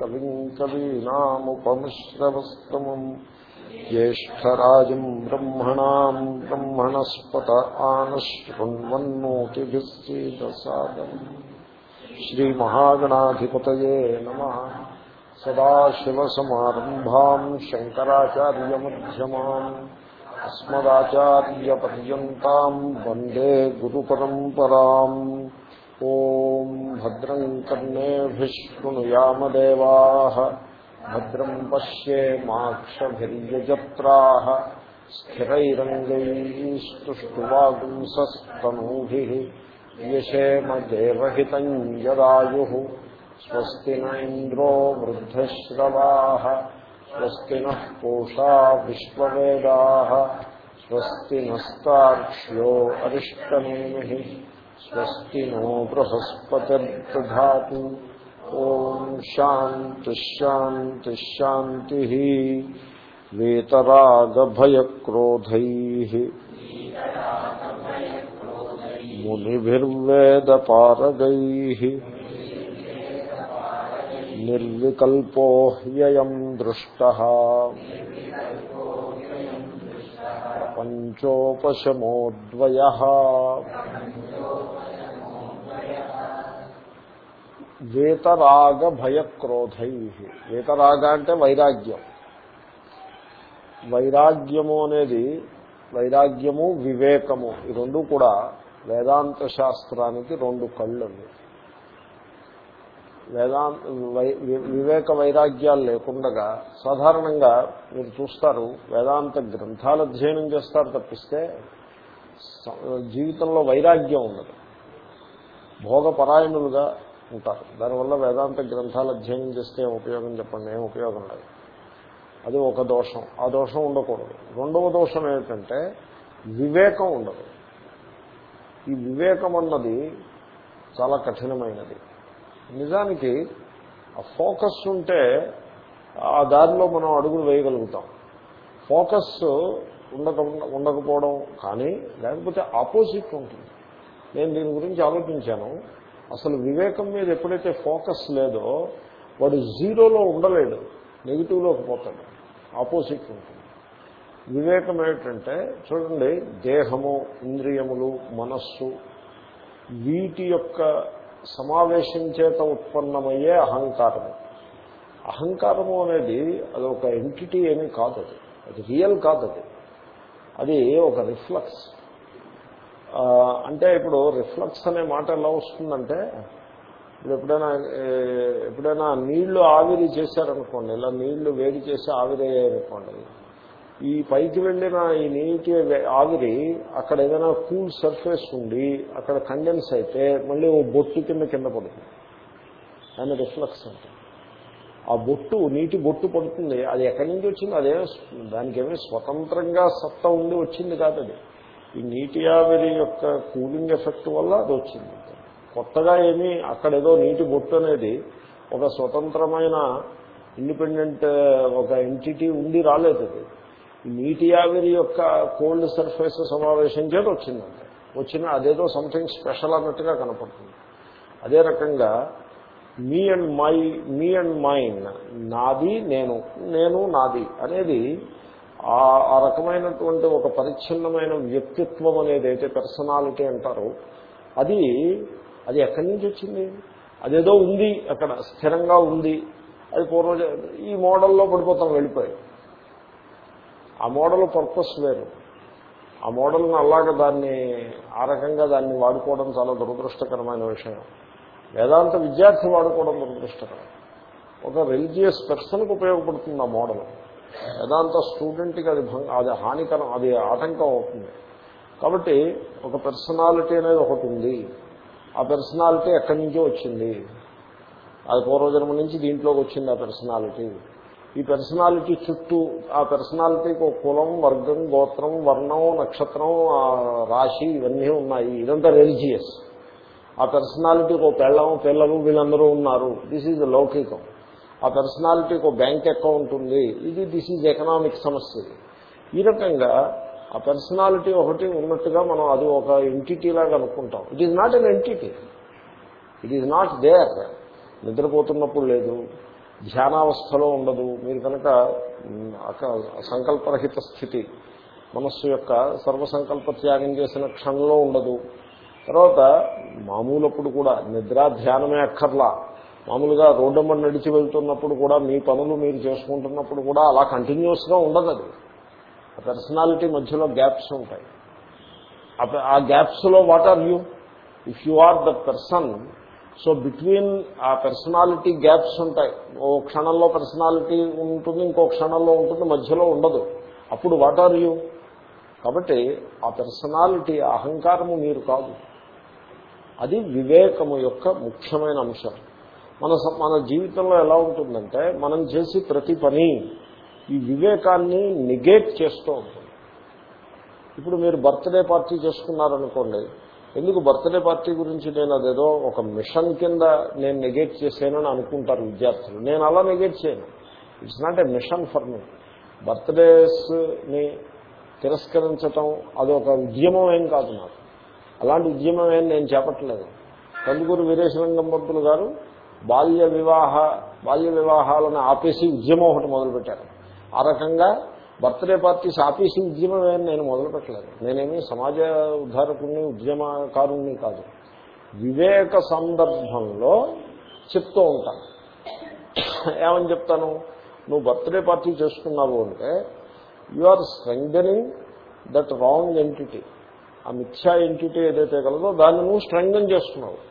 कविम् कवीनामुपमिश्रवस्तमम् ज्येष्ठराजम् ब्रह्मणाम् ब्रह्मणस्पत आनशृण्वन्नोतिभिः सीदसादम् श्रीमहागणाधिपतये नमः। सदाशिवसमारम्भाम् शङ्कराचार्यमध्यमाम्। अस्मदाचार्यपर्यन्ताम् वंदे गुरुपरम्पराम्। ఓం భద్రం కర్ణేభిः శృణుయామదేవా భద్రం పశ్యేమాక్షభిర్యజత్రాः స్థిరైరంగైస్తుష్టువాగుంసస్తనూభిः. యశేమ దేవహితం యదాయుः. స్వస్తి న ఇంద్రో వృద్ధశ్రవాः. స్వస్తి నः పూషా విశ్వవేదాः. స్వస్తి నస్తాక్ష్యో అరిష్టనేమిः స్వస్తి నో బృహస్పతిర్దధాతు ఓం శాంతిశాంతిశాంతి వేతరాగభయక్రోధై మునిభిర్వేదపారగై నిర్వికల్పో హ్యయం దృష్ట ప్రపంచోపశమోద్వయ వేతరాగ భయక్రోధై వేతరాగ అంటే వైరాగ్యం. వైరాగ్యము అనేది వైరాగ్యము వివేకము. ఈ రెండు కూడా వేదాంత శాస్త్రానికి రెండు కళ్ళు వేదాంత వివేక వైరాగ్యాలు లేకుండా సాధారణంగా మీరు చూస్తారు వేదాంత గ్రంథాలు అధ్యయనం చేస్తారు తప్పిస్తే జీవితంలో వైరాగ్యం ఉండదు. భోగపరాయణులుగా ఉంటారు దానివల్ల వేదాంత గ్రంథాలు అధ్యయనం చేస్తే ఉపయోగం చెప్పండి? ఏం ఉపయోగం లేదు. అది ఒక దోషం. ఆ దోషం ఉండకూడదు. రెండవ దోషం ఏమిటంటే వివేకం ఉండదు. ఈ వివేకం అన్నది చాలా కఠినమైనది. నిజానికి ఆ ఫోకస్ ఉంటే ఆ దారిలో మనం అడుగులు వేయగలుగుతాం. ఫోకస్ ఉండక ఉండకపోవడం కానీ లేకపోతే ఆపోజిట్ ఉంటుంది. నేను దీని గురించి ఆలోచించాను. అసలు వివేకం మీద ఎప్పుడైతే ఫోకస్ లేదో వాడు జీరోలో ఉండలేడు. నెగిటివ్లోకి పోతాడు. ఆపోజిట్ ఉంటుంది. వివేకం ఏమిటంటే చూడండి దేహము ఇంద్రియములు మనస్సు వీటి యొక్క సమావేశం చేత ఉత్పన్నమయ్యే అహంకారము. అహంకారము అనేది అది ఒక ఎంటిటీ ఏమీ కాదు అది. అది రియల్ కాదు అది. అది ఒక రిఫ్లెక్స్ అంటే ఇప్పుడు రిఫ్లక్స్ అనే మాట ఎలా వస్తుందంటే ఇప్పుడు ఎప్పుడైనా ఎప్పుడైనా నీళ్ళు ఆవిరి చేశారనుకోండి ఇలా నీళ్ళు వేడి చేసి ఆవిరయ్యాయనుకోండి ఈ పైకి వెళ్ళిన ఈ నీటి ఆవిరి అక్కడ ఏదైనా కూల్ సర్ఫేస్ ఉండి అక్కడ కండెన్స్ అయితే మళ్ళీ ఓ బొట్టు కింద కింద పడుతుంది. దాన్ని రిఫ్లక్స్ అంటే ఆ బొట్టు నీటి బొట్టు పడుతుంది. అది ఎక్కడి నుంచి వచ్చింది? అదే దానికి ఏమీ స్వతంత్రంగా సత్తా ఉండి వచ్చింది కాదు అది. ఈ నీటి ఆవిరి యొక్క కూలింగ్ ఎఫెక్ట్ వల్ల అది వచ్చింది. కొత్తగా ఏమీ అక్కడ ఏదో నీటి బొట్టు అనేది ఒక స్వతంత్రమైన ఇండిపెండెంట్ ఒక ఎంటిటీ ఉండి రాలేదు అది. నీటి ఆవిరి యొక్క కోల్డ్ సర్ఫేస్ సమావేశం చేత వచ్చిందంటే వచ్చిన అదేదో సంథింగ్ స్పెషల్ అన్నట్టుగా కనపడుతుంది. అదే రకంగా me and my me and mine నాది నేను నేను నాది అనేది ఆ రకమైనటువంటి ఒక పరిచ్ఛిన్నమైన వ్యక్తిత్వం అనేది అయితే పర్సనాలిటీ అంటారో అది అది ఎక్కడి నుంచి వచ్చింది? అదేదో ఉంది అక్కడ స్థిరంగా ఉంది. అది పూర్వ ఈ మోడల్లో పడిపోతాం వెళ్ళిపోయి. ఆ మోడల్ పర్పస్ వేరు. ఆ మోడల్ని అలాగ దాన్ని ఆ రకంగా దాన్ని వాడుకోవడం చాలా దురదృష్టకరమైన విషయం. వేదాంత విద్యార్థి వాడుకోవడం దురదృష్టకరం. ఒక రిలీజియస్ పర్సన్కి ఉపయోగపడుతుంది ఆ మోడల్. వేదాంత స్టూడెంట్కి అది అది హానికరం అది ఆటంకం అవుతుంది. కాబట్టి ఒక పర్సనాలిటీ అనేది ఒకటి ఉంది. ఆ పర్సనాలిటీ ఎక్కడి నుంచో వచ్చింది. అది పూర్వజన్మ నుంచి దీంట్లోకి వచ్చింది ఆ పర్సనాలిటీ. ఈ పర్సనాలిటీ చుట్టూ ఆ పర్సనాలిటీకి ఒక కులం వర్గం గోత్రం వర్ణం నక్షత్రం రాశి ఇవన్నీ ఉన్నాయి. ఇదంతా రిలీజియస్ ఆ పర్సనాలిటీకి ఒక పెళ్ళం పిల్లలు వీళ్ళందరూ ఉన్నారు. దిస్ ఈజ్ లౌకికం. ఆ పర్సనాలిటీకి ఒక బ్యాంక్ అకౌంట్ ఉంది. ఇది దిస్ ఈజ్ ఎకనామిక్ సమస్య. ఈ రకంగా ఆ పర్సనాలిటీ ఒకటి ఉన్నట్టుగా మనం అది ఒక ఎంటిటీ లాగా అనుకుంటాం. It is not an entity it is not there నిద్రపోతున్నప్పుడు లేదు. ధ్యానావస్థలో ఉండదు. మీరు కనుక సంకల్పరహిత స్థితి మనస్సు యొక్క సర్వసంకల్ప త్యాగం చేసిన క్షణంలో ఉండదు. తర్వాత మామూలప్పుడు కూడా నిద్ర ధ్యానమే అక్కర్లా. మామూలుగా రోడ్డమ్మ నడిచి వెళ్తున్నప్పుడు కూడా మీ పనులు మీరు చేసుకుంటున్నప్పుడు కూడా అలా కంటిన్యూస్గా ఉండదు అది. ఆ పర్సనాలిటీ మధ్యలో గ్యాప్స్ ఉంటాయి. ఆ- గ్యాప్స్లో what are you if you are the person so between ఆ పర్సనాలిటీ గ్యాప్స్ ఉంటాయి. ఓ క్షణంలో పర్సనాలిటీ ఉంటుంది ఇంకో క్షణంలో ఉంటుంది మధ్యలో ఉండదు. అప్పుడు వాట్ ఆర్ యూ కాబట్టి ఆ పర్సనాలిటీ అహంకారము మీరు కాదు. అది వివేకము యొక్క ముఖ్యమైన అంశం. మన మన జీవితంలో ఎలా ఉంటుందంటే మనం చేసి ప్రతి పని ఈ వివేకాన్ని నెగేట్ చేస్తూ ఉంటుంది. ఇప్పుడు మీరు బర్త్డే పార్టీ చేసుకున్నారనుకోండి ఎందుకు బర్త్డే పార్టీ గురించి నేను అదేదో ఒక మిషన్ కింద నేను నెగేట్ చేశానని అనుకుంటారు విద్యార్థులు. నేను అలా నెగేట్ చేయను. It's not a mission for me బర్త్డేస్ని తిరస్కరించటం అదొక ఉద్యమం ఏం కాదు నాకు. అలాంటి ఉద్యమం ఏం నేను చేపట్టలేదు. కందుకూరు వీరేశలింగం పంతులు గారు బాల్య వివాహ బాల్య వివాహాలను ఆపేసి ఉద్యమం ఒకటి మొదలుపెట్టారు ఆ రకంగా బర్త్డే పార్టీస్ ఆపేసి ఉద్యమం నేను మొదలుపెట్టలేదు. నేనేమి సమాజ ఉద్ధారకుడిని ఉద్యమకారుణ్ణి కాదు. వివేక సందర్భంలో చెప్తూ ఉంటాను. ఏమని చెప్తాను? నువ్వు బర్త్డే పార్టీ చేసుకున్నావు అంటే you are strengthening that wrong entity ఆ మిథ్యా ఎంటిటీ ఏదైతే కలదో దాన్ని నువ్వు స్ట్రెంగ్ చేస్తున్నావు.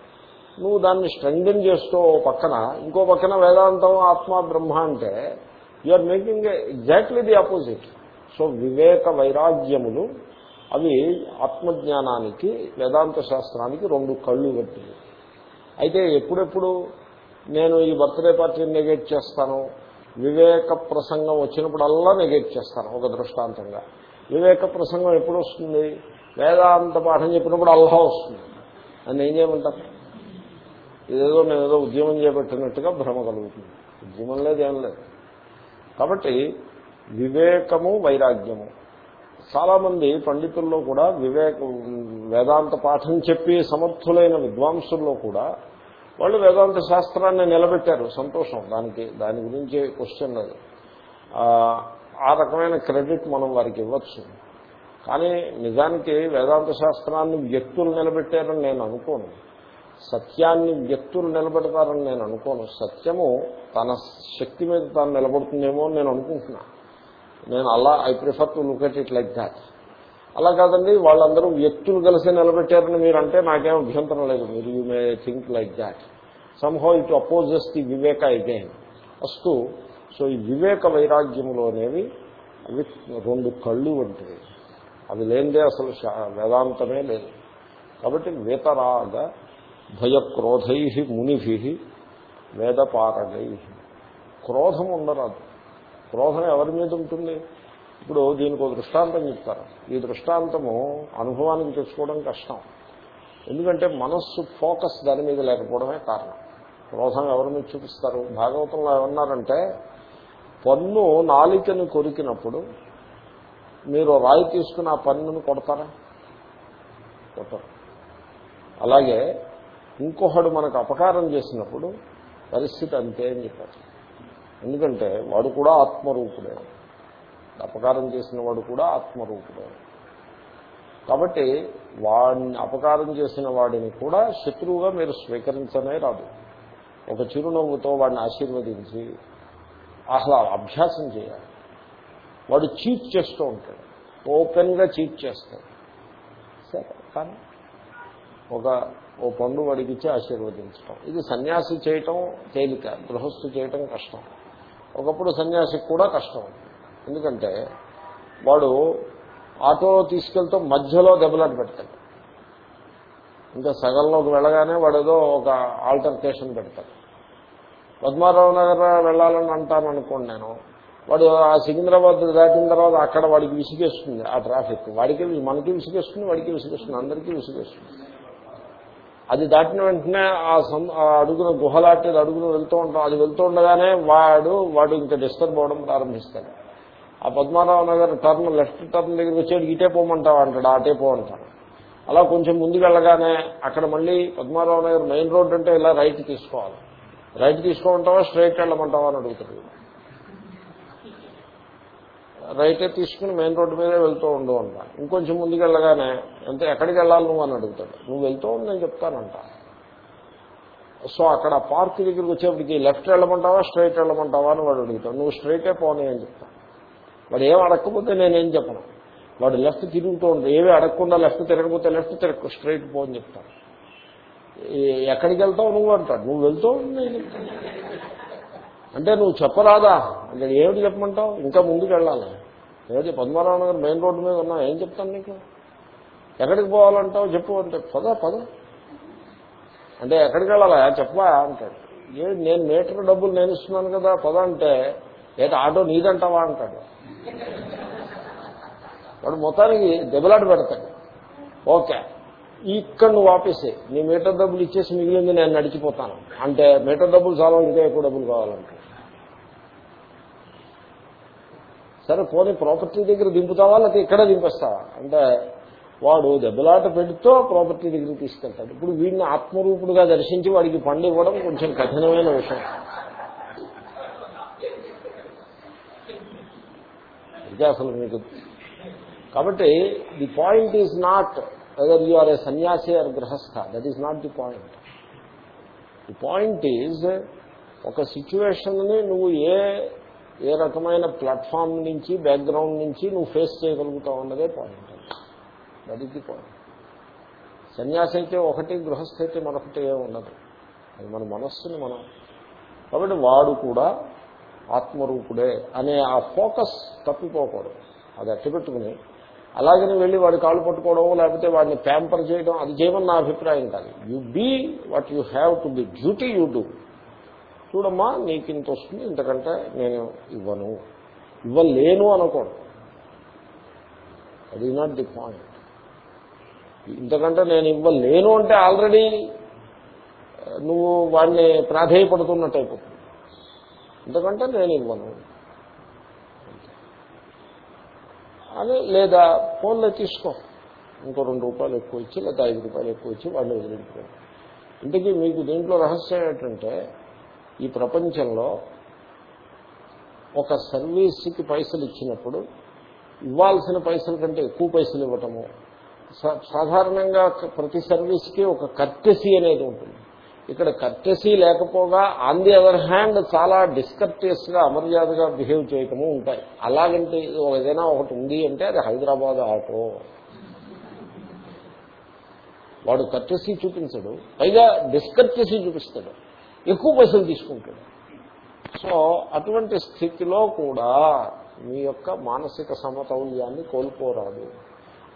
నువ్వు దాన్ని స్ట్రెంగ్ చేస్తూ ఓ పక్కన ఇంకో పక్కన వేదాంతం ఆత్మ బ్రహ్మ అంటే you are making exactly the opposite so వివేక వైరాగ్యములు అవి ఆత్మజ్ఞానానికి వేదాంత శాస్త్రానికి రెండు కళ్ళు కట్టింది అయితే ఎప్పుడెప్పుడు నేను ఈ బర్త్డే పార్టీని నెగెక్ట్ చేస్తాను? వివేక ప్రసంగం వచ్చినప్పుడల్లా నెగెక్ట్ చేస్తాను ఒక దృష్టాంతంగా. వివేక ప్రసంగం ఎప్పుడు వస్తుంది వేదాంత పాఠం చెప్పినప్పుడు అల్లా వస్తుంది. అని ఏం చేయమంటారు? ఇదేదో నేను ఏదో ఉద్యమం చేపట్టినట్టుగా భ్రమ కలుగుతుంది. ఉద్యమం లేదు ఏం లేదు. కాబట్టి వివేకము వైరాగ్యము. చాలామంది పండితుల్లో కూడా వివేక వేదాంత పాఠం చెప్పి సమర్థులైన విద్వాంసుల్లో కూడా వాళ్ళు వేదాంత శాస్త్రాన్ని నిలబెట్టారు. సంతోషం. దానికి దాని గురించి క్వశ్చన్ లేదు ఆ, ఆ రకమైన క్రెడిట్ మనం వారికి ఇవ్వచ్చు. కానీ నిజానికి వేదాంత శాస్త్రాన్ని వ్యక్తులు నిలబెట్టారని నేను అనుకోను. సత్యాన్ని వ్యక్తులు నిలబెడతారని నేను అనుకోను. సత్యము తన శక్తి మీద తాను నిలబడుతుందేమో అని నేను అనుకుంటున్నా. నేను అలా I prefer to look at it like that అలా కాదండి వాళ్ళందరూ వ్యక్తులు కలిసి నిలబెట్టారని మీరు అంటే నాకేం అభ్యంతరం లేదు. మీరు you may think like that somehow it opposes the Viveka again వస్తు సో ఈ వివేక వైరాగ్యములు అనేవి అవి రెండు కళ్ళు వంటివి. అవి లేనిదే అసలు వేదాంతమే లేదు. కాబట్టి వేతరాగ భయక్రోధై మునిభి వేదపారగై. క్రోధం ఉండరాదు క్రోధం ఎవరి మీద ఉంటుంది? ఇప్పుడు దీనికి ఒక దృష్టాంతం చెప్తారు. ఈ దృష్టాంతము అనుభవానికి తెచ్చుకోవడం కష్టం. ఎందుకంటే మనస్సు ఫోకస్ దాని మీద లేకపోవడమే కారణం. క్రోధం ఎవరి మీద చూపిస్తారు? భాగవతంలో ఏమన్నారంటే పన్ను నాలికను కొరికినప్పుడు మీరు రాయి తీసుకుని ఆ పన్నును కొడతారా? కొట్టరు. అలాగే ఇంకొకడు మనకు అపకారం చేసినప్పుడు పరిస్థితి అంతే అని చెప్పారు. ఎందుకంటే వాడు కూడా ఆత్మరూపుడే. అపకారం చేసిన వాడు కూడా ఆత్మరూపుడే. కాబట్టి వాడిని అపకారం చేసిన వాడిని కూడా శత్రువుగా మీరు స్వీకరించనే రాదు. ఒక చిరునవ్వుతో వాడిని ఆశీర్వదించి అసలు అభ్యాసం చేయాలి. వాడు చీట్ చేస్తూ ఉంటాడు. ఓపెన్గా చీట్ చేస్తాడు. సరే కానీ ఒక ఓ పండు వాడికి ఇచ్చి ఆశీర్వదించటం. ఇది సన్యాసి చేయటం తేలిక గృహస్థు చేయటం కష్టం. ఒకప్పుడు సన్యాసికి కూడా కష్టం. ఎందుకంటే వాడు ఆటో తీసుకెళ్తూ మధ్యలో దెబ్బలాట పెడతాడు. ఇంకా సగంలోకి వెళ్ళగానే వాడు ఏదో ఒక ఆల్టర్కేషన్ పెడతాడు. పద్మారావు నగర్ వెళ్ళాలని అంటాను అనుకోండి నేను. వాడు ఆ సికింద్రాబాద్ దాటిన తర్వాత అక్కడ వాడికి విసిగేస్తుంది ఆ ట్రాఫిక్. వాడికి మనకి విసిగేస్తుంది వాడికి విసిగేస్తుంది అందరికీ విసిగేస్తుంది. అది దాటిన వెంటనే ఆ సం ఆ అడుగున గుహలాంటిది అడుగున వెళ్తూ ఉంటాం అది వెళ్తూ ఉండగానే వాడు వాడు ఇంకా డిస్టర్బ్ అవ్వడం ప్రారంభిస్తాడు. ఆ Padmarao Nagar turn left turn దగ్గరికి వచ్చాడు ఇటే పోమంటావు? అంటాడు. అటే పో అంటాడు అలా కొంచెం ముందుకు వెళ్ళగానే అక్కడ మళ్ళీ పద్మారావు నగర్ మెయిన్ రోడ్ అంటే ఇలా రైట్ తీసుకోవాలి. రైట్ తీసుకోమంటావా? స్ట్రైట్ వెళ్ళమంటావా? అని అడుగుతాడు. రైటే తీసుకుని మెయిన్ రోడ్డు మీదే వెళ్తూ ఉండు అంట. ఇంకొంచెం ముందుకు వెళ్ళగానే ఎంత ఎక్కడికి వెళ్ళాలి నువ్వు అని అడుగుతాడు. నువ్వు వెళ్తూ ఉంది నేను చెప్తానంట. సో అక్కడ పార్క్ దగ్గరికి వచ్చేప్పటికి లెఫ్ట్ వెళ్ళమంటావా స్ట్రైట్ వెళ్ళమంటావా అని వాడు అడుగుతాడు. నువ్వు స్ట్రైటే పోనీ అని చెప్తాను వాడు ఏం అడగకపోతే నేనేం చెప్పను. వాడు లెఫ్ట్ తిరుగుతూ ఉంటాడు ఏమీ అడగకుండా లెఫ్ట్ తిరగకపోతే లెఫ్ట్ తిరగ స్ట్రైట్ పో అని చెప్తాను ఎక్కడికి వెళ్తావు నువ్వు అంటాడు. నువ్వు వెళ్తూ నేను అంటే నువ్వు చెప్పరాదా? అంటే ఏమిటి చెప్పమంటావు? ఇంకా ముందుకు వెళ్ళాలి ఏమిటి పద్మనాభ నగర్ మెయిన్ రోడ్డు మీద ఉన్నా ఏం చెప్తాను నీకు? ఎక్కడికి పోవాలంటావు? చెప్పు అంటే పద పద. అంటే ఎక్కడికి వెళ్ళాలా? చెప్పవా అంటాడు. ఏ నేను మీటర్ డబ్బులు నేను ఇస్తున్నాను కదా పద అంటే ఏట ఆటో నీదంటావా అంటాడు. వాడు మొత్తానికి దెబ్బలాట పెడతాడు. ఓకే. ఇక్కడ నువ్వు ఆపేసే నీ మీటర్ డబ్బులు ఇచ్చేసి మిగిలింది నేను నడిచిపోతాను. అంటే మీటర్ డబ్బులు చాలా ఇంకా ఎక్కువ డబ్బులు కావాలంటే. సరే పోనీ ప్రాపర్టీ దగ్గర దింపుతావా లేకపోతే ఇక్కడ దింపేస్తావా అంటే వాడు దెబ్బలాట పెడుతూ ప్రాపర్టీ దగ్గరికి తీసుకెళ్తాడు. ఇప్పుడు వీడిని ఆత్మరూపుడుగా దర్శించి వాడికి పండు ఇవ్వడం కొంచెం కఠినమైన విషయం. ఇది అసలు మీకు. కాబట్టి the point is not whether you are a sannyasi or grihastha. That is not the point the point is ఒక సిచ్యువేషన్ని నువ్వు ఏ ఏ రకమైన ప్లాట్ఫామ్ నుంచి బ్యాక్గ్రౌండ్ నుంచి నువ్వు ఫేస్ చేయగలుగుతావు అన్నదే పాయింట్ దట్ పాయింట్ సన్యాసి అయితే ఒకటి గృహస్థ అయితే మరొకటి ఏమి ఉండదు. అది మన మనస్సుని మనం. కాబట్టి వాడు కూడా ఆత్మరూపుడే అనే ఆ ఫోకస్ తప్పిపోకూడదు. అది అట్టపెట్టుకుని అలాగని వెళ్ళి వాడి కాళ్ళు పట్టుకోవడం లేకపోతే వాడిని ప్యాంపర్ చేయడం అది చేయమని నా అభిప్రాయం కాదు. You be what you have to be duty you do చూడమ్మా నీకు ఇంత వస్తుంది ఇంతకంటే నేను ఇవ్వను. ఇవ్వలేను అనకూడదు అది నాట్ ది పాయింట్ ఇంతకంటే నేను ఇవ్వలేను అంటే ఆల్రెడీ నువ్వు వాడిని ప్రాధేయపడుతున్నట్టు అయిపోతుంది. ఇంతకంటే నేను ఇవ్వను. అని లేదా ఫోన్లో తీసుకో. ఇంకో రెండు రూపాయలు ఎక్కువ ఇచ్చి లేదా ఐదు రూపాయలు ఎక్కువ ఇచ్చి వాళ్ళు వదిలించుకో ఇంతకీ మీకు దీంట్లో రహస్యం ఏంటంటే ఈ ప్రపంచంలో ఒక సర్వీస్కి పైసలు ఇచ్చినప్పుడు ఇవ్వాల్సిన పైసల కంటే ఎక్కువ పైసలు ఇవ్వటము. సా- సాధారణంగా ప్రతి సర్వీస్కి ఒక కర్టెసీ అనేది ఉంటుంది. ఇక్కడ కర్టెసీ లేకపోగా ఆన్ ది అదర్ హ్యాండ్ చాలా డిస్కర్టియస్గా అమర్యాదగా బిహేవ్ చేయటము ఉంటాయి. అలాగంటే ఏదైనా ఒకటి ఉంది అంటే అది హైదరాబాద్ ఆటో. వాడు కర్టెసీ చూపించడు. పైగా డిస్కర్టెసీ చూపిస్తాడు. ఎక్కువ పైసలు తీసుకుంటాడు. సో అటువంటి స్థితిలో కూడా మీ యొక్క మానసిక సమతౌల్యాన్ని కోల్పోరాదు.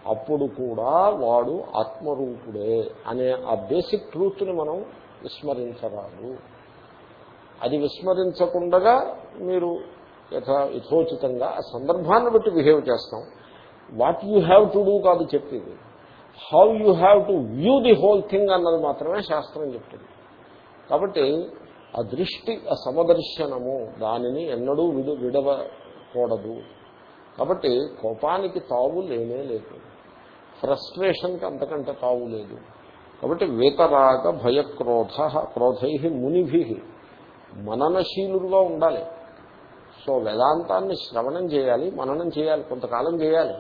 అప్పుడు కూడా వాడు ఆత్మరూపుడే అనే ఆ బేసిక్ ట్రూత్ని మనం విస్మరించరాదు. అది విస్మరించకుండా మీరు యథా యథోచితంగా ఆ సందర్భాన్ని బట్టి బిహేవ్ చేస్తాం. What you have to do కాదు చెప్పేది. How you have to view the whole thing అన్నది మాత్రమే శాస్త్రం చెప్తుంది. కాబట్టి ఆ దృష్టి ఆ సమదర్శనము దానిని ఎన్నడూ విడు విడవకూడదు. కాబట్టి కోపానికి తావు లేనే లేదు. ఫ్రస్ట్రేషన్కి అంతకంటే తావు లేదు. కాబట్టి వేతరాగ భయక్రోధ క్రోధై మునిభి మననశీలుగా ఉండాలి. సో వేదాంతాన్ని శ్రవణం చేయాలి మననం చేయాలి కొంతకాలం చేయాలి.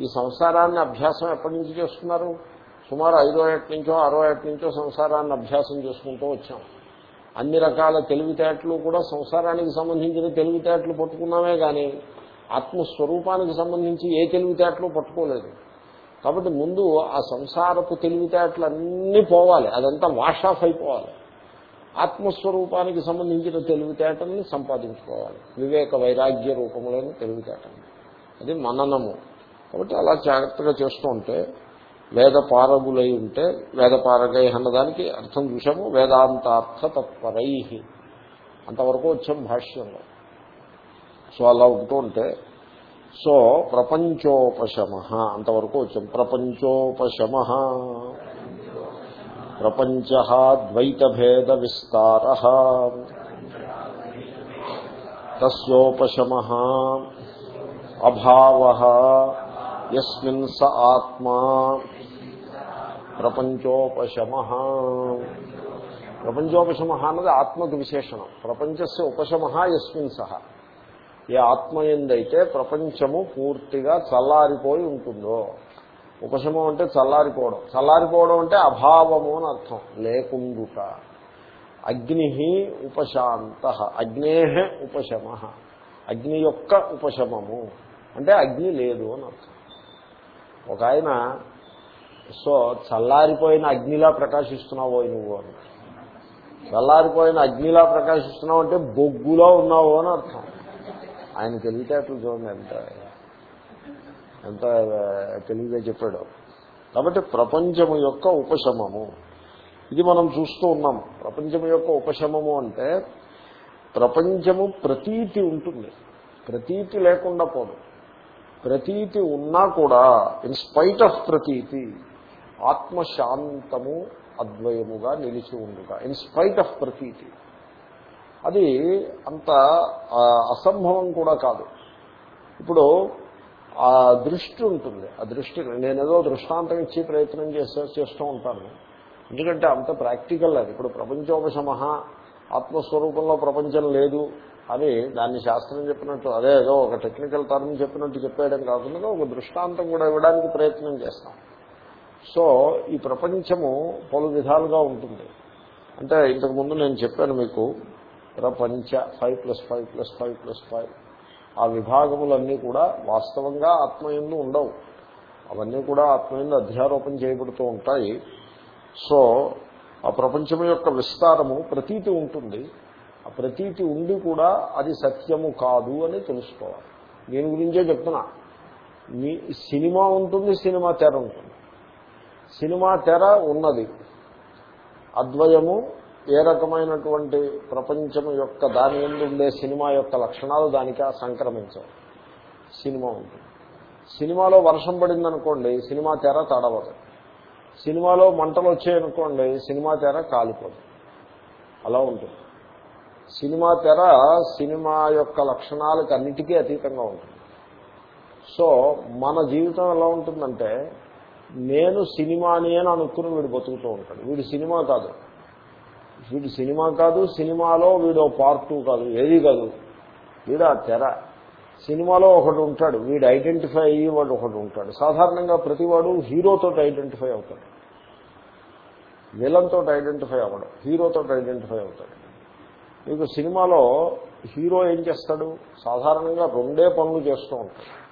ఈ సంసారాన్ని అభ్యాసం ఎప్పటి నుంచి చేస్తున్నారు? సుమారు ఐదో ఏటి నుంచో ఆరో ఏట నుంచో సంసారాన్ని అభ్యాసం చేసుకుంటూ వచ్చాం. అన్ని రకాల తెలివితేటలు కూడా సంసారానికి సంబంధించిన తెలివితేటలు పట్టుకున్నామే కానీ ఆత్మస్వరూపానికి సంబంధించి ఏ తెలివితేటలు పట్టుకోలేదు. కాబట్టి ముందు ఆ సంసారపు తెలివితేటలు అన్నీ పోవాలి. అదంతా వాష్ ఆఫ్ అయిపోవాలి. ఆత్మస్వరూపానికి సంబంధించిన తెలివితేటల్ని సంపాదించుకోవాలి. వివేక వైరాగ్య రూపములైన తెలివితేటలు అది మననము. కాబట్టి అలా జాగ్రత్తగా చేస్తూ ఉంటే వేద పారగులై ఉంటే వేద పారగై అన్నదానికి అర్థం చూసాము వేదాంతార్థ తత్పరై అంతవరకు వచ్చాం భాష్యంలో. సో అలా ఉంటూ ఉంటే సో ప్రపంచోపశమ. అంతవరకు వచ్చాం. ప్రపంచోపశమ. ప్రపంచ ద్వైతభేద విస్తార తస్ోపశమ అభావ. యస్మిన్ స ఆత్మా ప్రపంచోపశమ. ప్రపంచోపశమ అన్నది ఆత్మకు విశేషణం. ప్రపంచస్య ఉపశమ యస్మిన్ సహ ఏ ఆత్మ ఎందైతే ప్రపంచము పూర్తిగా చల్లారిపోయి ఉంటుందో ఉపశమం అంటే చల్లారిపోవడం. చల్లారిపోవడం అంటే అభావము అని అర్థం. లేకుండుట. అగ్ని ఉపశాంత. అగ్నే ఉపశమ. అగ్ని యొక్క ఉపశమము. అంటే అగ్ని లేదు అని అర్థం. ఒక ఆయన సో చల్లారిపోయిన అగ్నిలా ప్రకాశిస్తున్నావో నువ్వు అని. చల్లారిపోయిన అగ్నిలా ప్రకాశిస్తున్నావు అంటే బొగ్గులో ఉన్నావు అని అర్థం. ఆయన తెలివితేటలు చూడండి ఎంత ఎంత తెలివిగా చెప్పాడు. కాబట్టి ప్రపంచము యొక్క ఉపశమము. ఇది మనం చూస్తూ ఉన్నాం. ప్రపంచం యొక్క ఉపశమము అంటే ప్రపంచము ప్రతీతి ఉంటుంది. ప్రతీతి లేకుండా పోదు. ప్రతీతి ఉన్నా కూడా ఇన్స్పైట్ ఆఫ్ ప్రతీతి ఆత్మశాంతము అద్వయముగా నిలిచి ఉండుగా ఇన్స్పైట్ ఆఫ్ ప్రతీతి. అది అంత అసంభవం కూడా కాదు. ఇప్పుడు ఆ దృష్టి ఉంటుంది. ఆ దృష్టి నేనేదో దృష్టాంతం ఇచ్చి ప్రయత్నం చేస్తే చేస్తూ ఉంటాను. ఎందుకంటే అంత ప్రాక్టికల్ అది. ఇప్పుడు ప్రపంచోపశమ ఆత్మస్వరూపంలో ప్రపంచం లేదు. అని దాన్ని శాస్త్రం చెప్పినట్టు అదే ఏదో ఒక టెక్నికల్ టర్మ్ చెప్పినట్టు చెప్పేయడం కాకుండా ఒక దృష్టాంతం కూడా ఇవ్వడానికి ప్రయత్నం చేస్తాం. సో ఈ ప్రపంచము పలు విధాలుగా ఉంటుంది. అంటే ఇంతకుముందు నేను చెప్పాను మీకు ప్రపంచ five plus five plus five plus five. ఆ విభాగములన్నీ కూడా వాస్తవంగా ఆత్మయందు ఉండవు. అవన్నీ కూడా ఆత్మయందు అధ్యారోపణ చేయబడుతూ ఉంటాయి. సో ఆ ప్రపంచం యొక్క విస్తారము ప్రతీతి ఉంటుంది. ప్రతీతి ఉండి కూడా అది సత్యము కాదు అని తెలుసుకోవాలి. దీని గురించే చెప్తున్నా. మీ సినిమా ఉంటుంది సినిమా తెర ఉంటుంది. సినిమా తెర ఉన్నది. అద్వయము ఏ రకమైనటువంటి ప్రపంచం యొక్క దాని ముందు ఉండే సినిమా యొక్క లక్షణాలు దానికి సంక్రమించవు. సినిమా ఉంటుంది. సినిమాలో వర్షం పడిందనుకోండి సినిమా తెర తడవదు. సినిమాలో మంటలు వచ్చాయనుకోండి సినిమా తెర కాలిపోదు. అలా ఉంటుంది. సినిమా తెర సినిమా యొక్క లక్షణాలకు అన్నిటికీ అతీతంగా ఉంటుంది. సో మన జీవితం ఎలా ఉంటుందంటే నేను సినిమాని అని అనుకుని వీడు బతుకుతూ ఉంటాడు. వీడు సినిమా కాదు. వీడు సినిమా కాదు సినిమాలో వీడు పార్ట్ టూ కాదు ఏది కాదు. వీడు ఆ తెర. సినిమాలో ఒకటి ఉంటాడు వీడు ఐడెంటిఫై అయ్యి వాడు ఒకటి ఉంటాడు. సాధారణంగా ప్రతివాడు హీరోతో ఐడెంటిఫై అవుతాడు. విలన్తో ఐడెంటిఫై అవ్వడం. హీరోతో ఐడెంటిఫై అవుతాడు. మీకు సినిమాలో హీరో ఏం చేస్తాడు? సాధారణంగా రెండే పనులు చేస్తూ ఉంటాడు.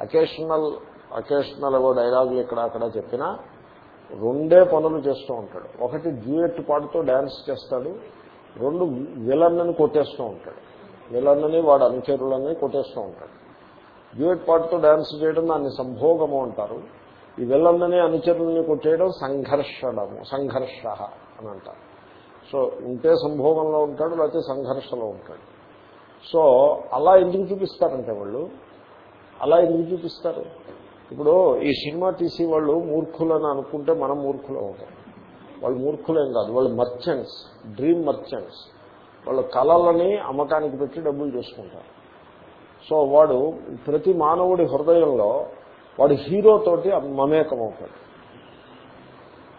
అకేషనల్ అకేషనల్ ఏవో డైలాగులు ఇక్కడ అక్కడ చెప్పినా రెండే పనులు చేస్తూ ఉంటాడు. ఒకటి డ్యూయట్ పాడుతూ డ్యాన్స్ చేస్తాడు. రెండు విలన్నని కొట్టేస్తూ ఉంటాడు. విలన్నని వాడు అనుచరులని కొట్టేస్తూ ఉంటాడు. డ్యూయట్ పాడుతూ డ్యాన్స్ చేయడం దాన్ని సంభోగము అంటారు. ఈ విలన్నని అనుచరులని కొట్టేయడం సంఘర్షణము సంఘర్ష అని అంటారు. సో ఉంటే సంభోగంలో ఉంటాడు లేకపోతే సంఘర్షలో ఉంటాడు. సో అలా ఎందుకు చూపిస్తారంటే వాళ్ళు? అలా ఎందుకు చూపిస్తారు? ఇప్పుడు ఈ సినిమా తీసి వాళ్ళు మూర్ఖులని అనుకుంటే మనం మూర్ఖులు అవుతాం. వాళ్ళు మూర్ఖులేం కాదు. వాళ్ళు మర్చెంట్స్ డ్రీమ్ మర్చెంట్స్ వాళ్ళు కళలని అమ్మకానికి పెట్టి డబ్బులు చేసుకుంటారు. సో వాడు ప్రతి మానవుడి హృదయంలో వాడు హీరోతోటి మమేకం అవుతాడు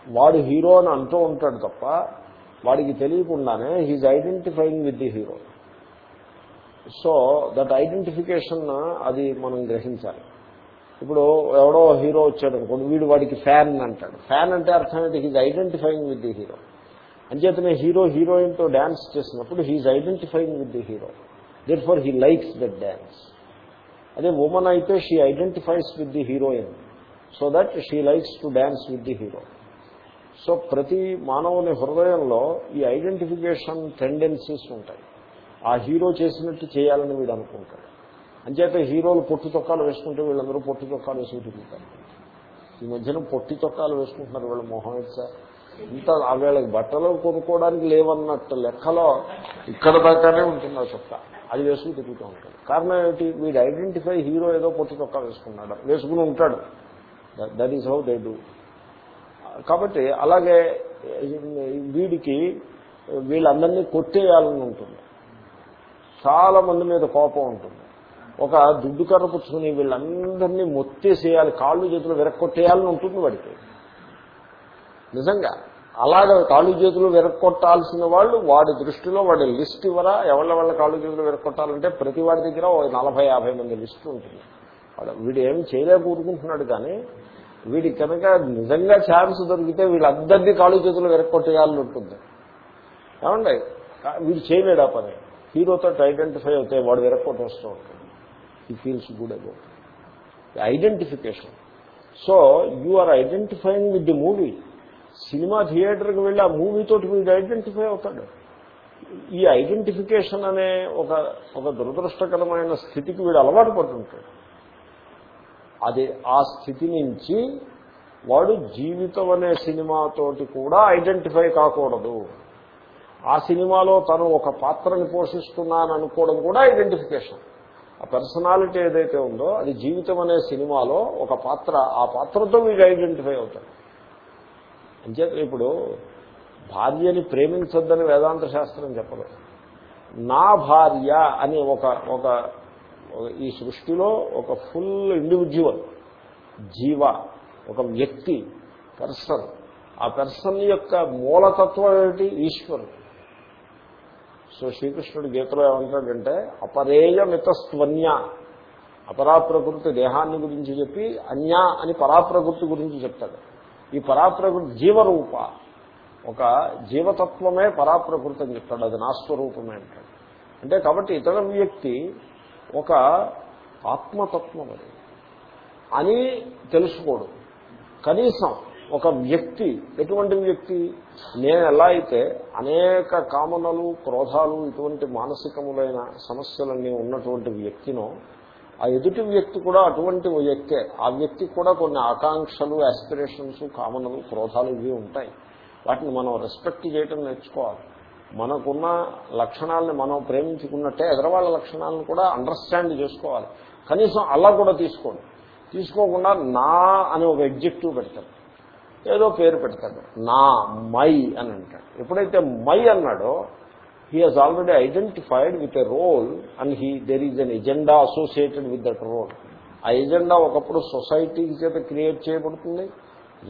వాడు హీరో అని అంటూ ఉంటాడు తప్ప వాడికి తెలియకుండానే he's identifying with the hero so that identification అది మనం గ్రహించాలి. ఇప్పుడు ఎవడో హీరో వచ్చాడు అనుకోండి వీడు వాడికి ఫ్యాన్ అంటాడు. ఫ్యాన్ అంటే అర్థం ఏంటి? He's identifying with the hero అంచేతనే హీరో హీరోయిన్తో డ్యాన్స్ చేసినప్పుడు he's identifying with the hero that for he likes that dance అదే ఉమెన్ అయితే she identifies with the heroine so that she likes to dance with the hero so ప్రతి మానవుని హృదయంలో ఈ identification tendencies ఉంటాయి. ఆ హీరో చేసినట్టు చేయాలని వీడు అనుకుంటాడు. అంచేత హీరోలు పొట్టి తొక్కాలు వేసుకుంటే వీళ్ళందరూ పొట్టి తొక్కాలు వేసుకుంటుంటారు ఈ మధ్యన పొట్టి తొక్కాలు వేసుకుంటున్నారు వీళ్ళ మొహం సార్. ఇంత వీళ్ళకి బట్టలు కొనుక్కోవడానికి లేవన్నట్టు లెక్కలో ఇక్కడ దాకానే ఉంటుంది ఆ చొక్కా అది వేసుకుని తిరుగుతూ ఉంటాడు. కారణం ఏమిటి? వీడు ఐడెంటిఫై హీరో ఏదో పొట్టి తొక్కాలు వేసుకున్నాడు. వేసుకుని ఉంటాడు. That is how they do కాబట్టి అలాగే వీడికి వీళ్ళందరినీ కొట్టేయాలని ఉంటుంది. చాలా మంది మీద కోపం ఉంటుంది. ఒక దుడ్డు కర్ర పుచ్చుకుని వీళ్ళందరినీ మొత్తేసేయాలి కాళ్ళు చేతులు విరక్కొట్టేయాలని ఉంటుంది వాడికి. నిజంగా అలాగే కాళ్ళు చేతులు విరక్కొట్టాల్సిన వాళ్ళు వాడి దృష్టిలో వాడి లిస్ట్ ఇవ్వరా? ఎవరి కాళ్ళు చేతులు విరక్కొట్టాలంటే ప్రతి వాడి దగ్గర ఓ నలభై యాభై మంది లిస్ట్ ఉంటుంది. వాడు వీడు ఏమి చేయలేకూరుకుంటున్నాడు కానీ వీడి కనుక నిజంగా ఛాన్స్ దొరికితే వీళ్ళందరినీ కాళ్ళు చేతులు వెరక్కొట్టేయాలని ఉంటుంది. ఏమండి? వీడు చేయలేడు ఆ పని. హీరోతో ఐడెంటిఫై అవుతే వాడు వెరక్కొట్టేస్తూ ఉంటాడు he feels good about identification so you are identifying with the movie cinema థియేటర్కి వెళ్ళి ఆ మూవీతోటి వీడు ఐడెంటిఫై అవుతాడు. ఈ ఐడెంటిఫికేషన్ అనే ఒక ఒక దురదృష్టకరమైన స్థితికి వీడు అలవాటు పడుతుంటాడు. అది ఆ స్థితి నుంచి వాడు జీవితం అనే సినిమాతోటి కూడా ఐడెంటిఫై కాకూడదు. ఆ సినిమాలో తను ఒక పాత్రని పోషిస్తున్నాను అనుకోవడం కూడా ఐడెంటిఫికేషన్. ఆ పర్సనాలిటీ ఏదైతే ఉందో అది జీవితం అనే సినిమాలో ఒక పాత్ర ఆ పాత్రతో వీడు ఐడెంటిఫై అవుతాడు. అంచేత ఇప్పుడు భార్యని ప్రేమించొద్దని వేదాంత శాస్త్రం చెప్పలేదు నా భార్య అని ఒక ఒక ఈ సృష్టిలో ఒక ఫుల్ ఇండివిజువల్ జీవ ఒక వ్యక్తి పర్సన్ ఆ పర్సన్ యొక్క మూలతత్వం ఏమిటి? ఈశ్వరుడు. సో శ్రీకృష్ణుడు గీతలో ఏమంటాడంటే అపరేయమితస్త్వన్య అపరాప్రకృతి దేహాన్ని గురించి చెప్పి అన్య అని పరాప్రకృతి గురించి చెప్తాడు. ఈ పరాప్రకృతి జీవరూప. ఒక జీవతత్వమే పరాప్రకృతి అని చెప్తాడు. అది నాస్వరూపమే అంటాడు. అంటే కాబట్టి ఇతర వ్యక్తి ఒక ఆత్మతత్వం అది. అని తెలుసుకోడు. కనీసం ఒక వ్యక్తి ఎటువంటి వ్యక్తి? నేను ఎలా అయితే అనేక కామనలు క్రోధాలు ఇటువంటి మానసికములైన సమస్యలన్నీ ఉన్నటువంటి వ్యక్తినో ఆ ఎదుటి వ్యక్తి కూడా అటువంటి వ్యక్తే. ఆ వ్యక్తికి కూడా కొన్ని ఆకాంక్షలు ఆస్పిరేషన్స్ కామనలు క్రోధాలు ఇవి ఉంటాయి. వాటిని మనం రెస్పెక్ట్ చేయటం నేర్చుకోవాలి. మనకున్న లక్షణాలని మనం ప్రేమించుకున్నట్టే ఎదరవాళ్ళ లక్షణాలను కూడా అండర్స్టాండ్ చేసుకోవాలి. కనీసం అలా కూడా తీసుకోండి. తీసుకోకుండా నా అని ఒక ఎగ్జెక్టివ్ పెడతాడు. ఏదో పేరు పెడతాడు. నా మై అని అంటాడు. ఎప్పుడైతే మై అన్నాడో he has already identified with a role and he there is an agenda associated with that role ఆ ఎజెండా ఒకప్పుడు సొసైటీ చేత క్రియేట్ చేయబడుతుంది.